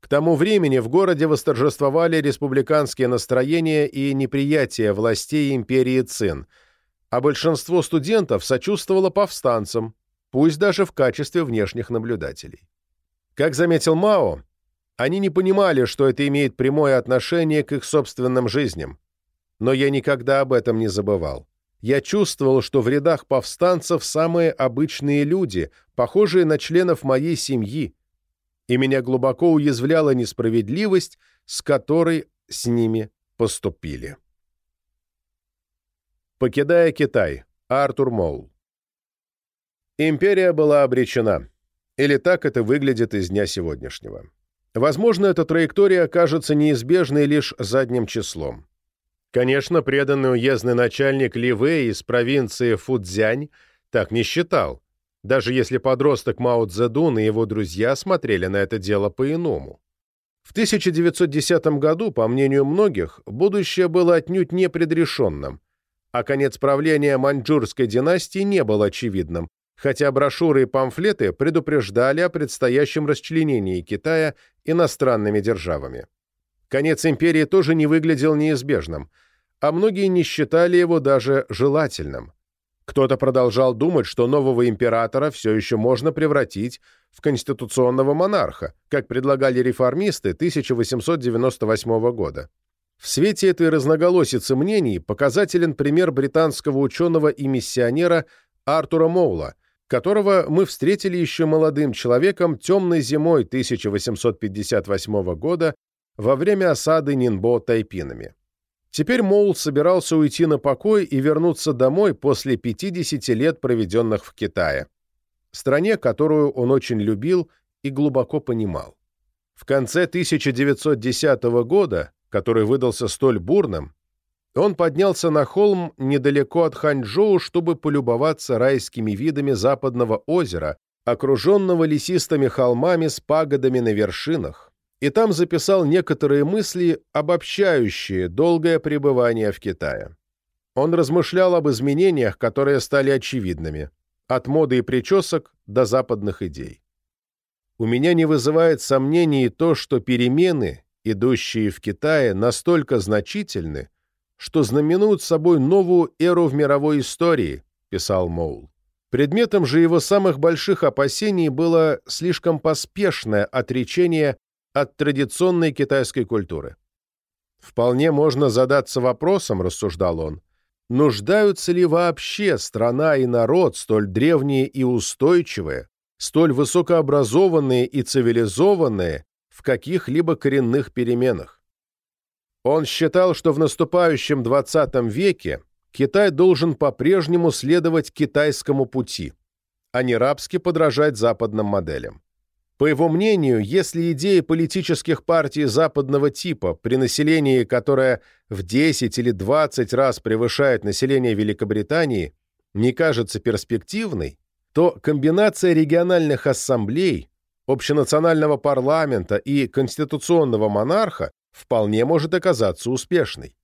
К тому времени в городе восторжествовали республиканские настроения и неприятие властей империи Цин, а большинство студентов сочувствовало повстанцам, пусть даже в качестве внешних наблюдателей. Как заметил Мао, они не понимали, что это имеет прямое отношение к их собственным жизням. Но я никогда об этом не забывал. Я чувствовал, что в рядах повстанцев самые обычные люди, похожие на членов моей семьи, и меня глубоко уязвляла несправедливость, с которой с ними поступили. Покидая Китай, Артур Молл. Империя была обречена. Или так это выглядит из дня сегодняшнего. Возможно, эта траектория окажется неизбежной лишь задним числом. Конечно, преданный уездный начальник Ли Вэй из провинции Фудзянь так не считал, даже если подросток Мао Цзэдун и его друзья смотрели на это дело по-иному. В 1910 году, по мнению многих, будущее было отнюдь непредрешенным, а конец правления маньчжурской династии не был очевидным, хотя брошюры и памфлеты предупреждали о предстоящем расчленении Китая иностранными державами. Конец империи тоже не выглядел неизбежным, а многие не считали его даже желательным. Кто-то продолжал думать, что нового императора все еще можно превратить в конституционного монарха, как предлагали реформисты 1898 года. В свете этой разноголосицы мнений показателен пример британского ученого и миссионера Артура Моула – которого мы встретили еще молодым человеком темной зимой 1858 года во время осады Нинбо тайпинами. Теперь Моул собирался уйти на покой и вернуться домой после 50 лет, проведенных в Китае, стране, которую он очень любил и глубоко понимал. В конце 1910 года, который выдался столь бурным, он поднялся на холм недалеко от Ханчжоу, чтобы полюбоваться райскими видами западного озера, окруженного лесистыми холмами с пагодами на вершинах, и там записал некоторые мысли, обобщающие долгое пребывание в Китае. Он размышлял об изменениях, которые стали очевидными, от моды и причесок до западных идей. У меня не вызывает сомнений то, что перемены, идущие в Китае, настолько значительны, что знаменуют собой новую эру в мировой истории, писал Моул. Предметом же его самых больших опасений было слишком поспешное отречение от традиционной китайской культуры. Вполне можно задаться вопросом, рассуждал он, нуждаются ли вообще страна и народ, столь древние и устойчивые, столь высокообразованные и цивилизованные, в каких-либо коренных переменах? Он считал, что в наступающем XX веке Китай должен по-прежнему следовать китайскому пути, а не рабски подражать западным моделям. По его мнению, если идеи политических партий западного типа, при населении которое в 10 или 20 раз превышает население Великобритании, не кажется перспективной, то комбинация региональных ассамблей, общенационального парламента и конституционного монарха вполне может оказаться успешной.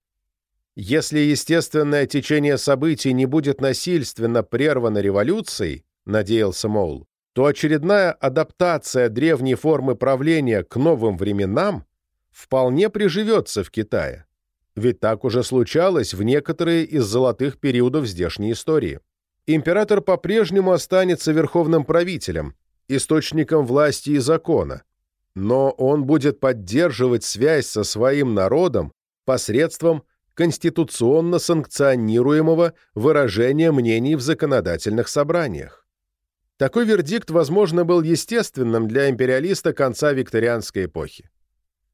Если естественное течение событий не будет насильственно прервано революцией, надеялся Моул, то очередная адаптация древней формы правления к новым временам вполне приживется в Китае. Ведь так уже случалось в некоторые из золотых периодов здешней истории. Император по-прежнему останется верховным правителем, источником власти и закона, но он будет поддерживать связь со своим народом посредством конституционно санкционируемого выражения мнений в законодательных собраниях. Такой вердикт, возможно, был естественным для империалиста конца викторианской эпохи.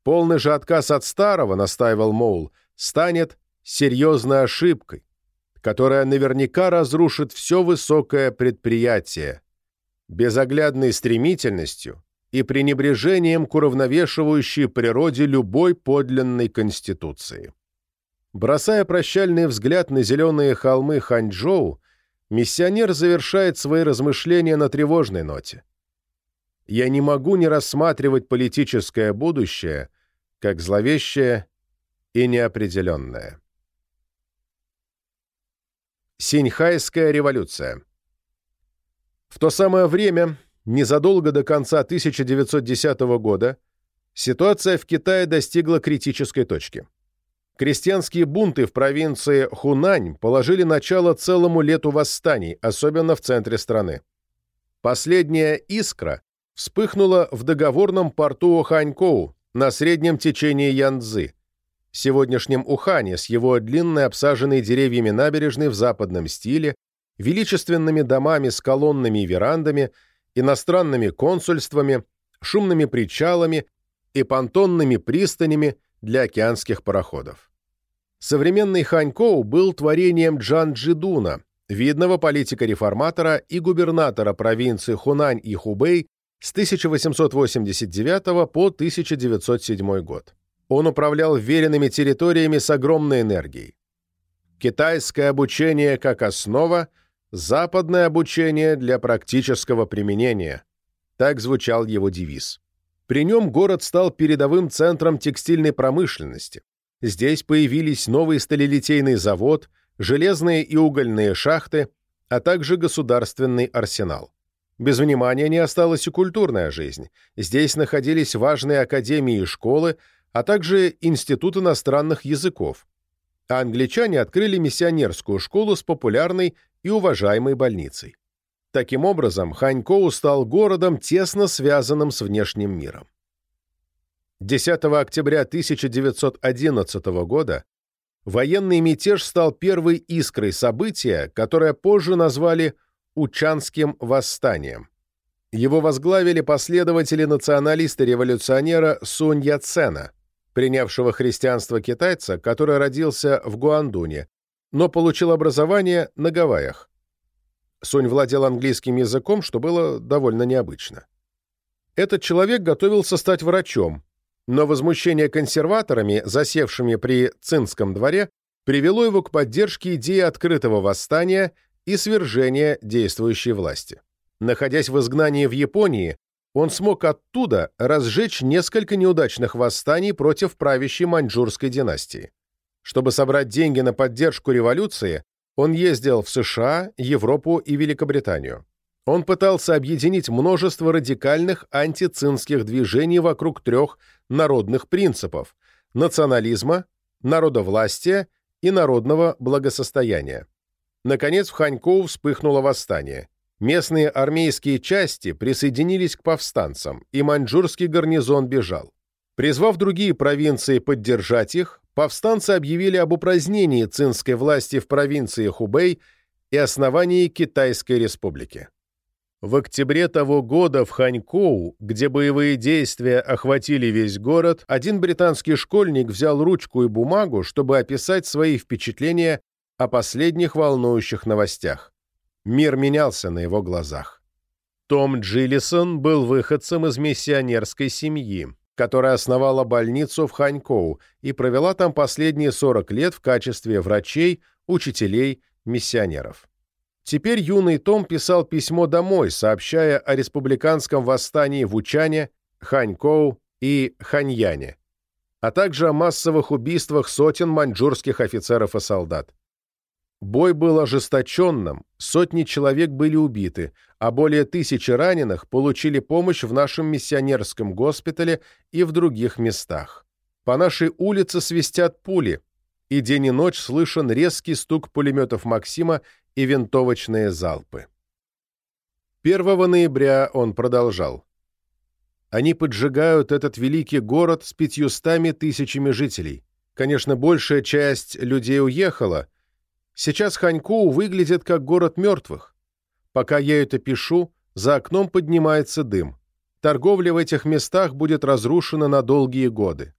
Полный же отказ от старого, настаивал Моул, станет серьезной ошибкой, которая наверняка разрушит все высокое предприятие, безоглядной стремительностью и пренебрежением к уравновешивающей природе любой подлинной конституции. Бросая прощальный взгляд на зеленые холмы Ханчжоу, миссионер завершает свои размышления на тревожной ноте. «Я не могу не рассматривать политическое будущее как зловещее и неопределенное». Синьхайская революция В то самое время незадолго до конца 1910 года ситуация в Китае достигла критической точки. Крестьянские бунты в провинции Хунань положили начало целому лету восстаний, особенно в центре страны. Последняя искра вспыхнула в договорном порту Ханькоу на среднем течении Янцзы, сегодняшнем Ухане с его длинной обсаженной деревьями набережной в западном стиле, величественными домами с колоннами и верандами – иностранными консульствами, шумными причалами и понтонными пристанями для океанских пароходов. Современный Ханькоу был творением Джан Джидуна, видного политика-реформатора и губернатора провинции Хунань и Хубэй с 1889 по 1907 год. Он управлял веренными территориями с огромной энергией. Китайское обучение как основа, западное обучение для практического применения. Так звучал его девиз. При нем город стал передовым центром текстильной промышленности. Здесь появились новый сталелитейный завод, железные и угольные шахты, а также государственный арсенал. Без внимания не осталась и культурная жизнь. Здесь находились важные академии и школы, а также Институт иностранных языков. А англичане открыли миссионерскую школу с популярной и уважаемой больницей. Таким образом, Ханькоу стал городом, тесно связанным с внешним миром. 10 октября 1911 года военный мятеж стал первой искрой события, которое позже назвали Учанским восстанием. Его возглавили последователи националиста-революционера Сунь Яцена, принявшего христианство китайца, который родился в Гуандуне, но получил образование на Гавайях. Сунь владел английским языком, что было довольно необычно. Этот человек готовился стать врачом, но возмущение консерваторами, засевшими при Цинском дворе, привело его к поддержке идеи открытого восстания и свержения действующей власти. Находясь в изгнании в Японии, он смог оттуда разжечь несколько неудачных восстаний против правящей маньчжурской династии. Чтобы собрать деньги на поддержку революции, он ездил в США, Европу и Великобританию. Он пытался объединить множество радикальных антицинских движений вокруг трех народных принципов – национализма, народовластия и народного благосостояния. Наконец в Ханькоу вспыхнуло восстание. Местные армейские части присоединились к повстанцам, и маньчжурский гарнизон бежал. Призвав другие провинции поддержать их, повстанцы объявили об упразднении цинской власти в провинции Хубэй и основании Китайской республики. В октябре того года в Ханькоу, где боевые действия охватили весь город, один британский школьник взял ручку и бумагу, чтобы описать свои впечатления о последних волнующих новостях. Мир менялся на его глазах. Том Джиллисон был выходцем из миссионерской семьи которая основала больницу в Ханькоу и провела там последние 40 лет в качестве врачей, учителей, миссионеров. Теперь юный Том писал письмо домой, сообщая о республиканском восстании в Учане, Ханькоу и Ханьяне, а также о массовых убийствах сотен маньчжурских офицеров и солдат. Бой был ожесточенным, сотни человек были убиты, а более тысячи раненых получили помощь в нашем миссионерском госпитале и в других местах. По нашей улице свистят пули, и день и ночь слышен резкий стук пулеметов «Максима» и винтовочные залпы. 1 ноября он продолжал. Они поджигают этот великий город с пятьюстами тысячами жителей. Конечно, большая часть людей уехала — Сейчас Ханькоу выглядит как город мертвых. Пока я это пишу, за окном поднимается дым. Торговля в этих местах будет разрушена на долгие годы.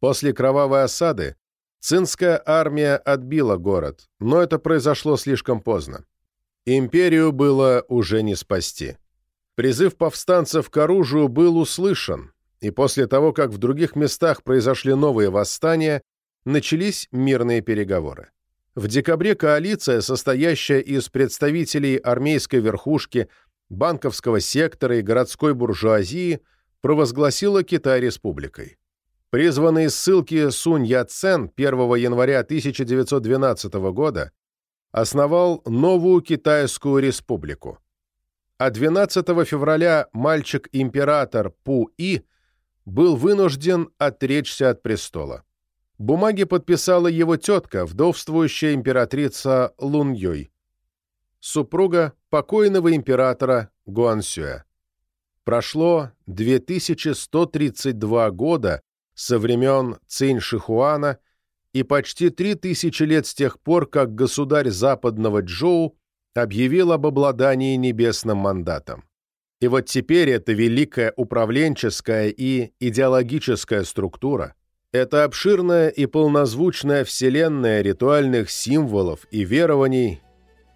После кровавой осады цинская армия отбила город, но это произошло слишком поздно. Империю было уже не спасти. Призыв повстанцев к оружию был услышан, и после того, как в других местах произошли новые восстания, начались мирные переговоры. В декабре коалиция, состоящая из представителей армейской верхушки, банковского сектора и городской буржуазии, провозгласила Китай республикой. Призванный ссылки Сунь Яцен 1 января 1912 года основал новую Китайскую республику. А 12 февраля мальчик-император Пу-И был вынужден отречься от престола. Бумаги подписала его тетка, вдовствующая императрица Лун Юй, супруга покойного императора Гуансюэ. Прошло 2132 года со времен Цинь Шихуана и почти 3000 лет с тех пор, как государь западного Джоу объявил об обладании небесным мандатом. И вот теперь эта великая управленческая и идеологическая структура – это обширная и полнозвучная вселенная ритуальных символов и верований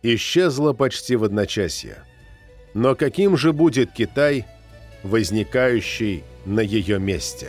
исчезла почти в одночасье. Но каким же будет Китай, возникающий на ее месте?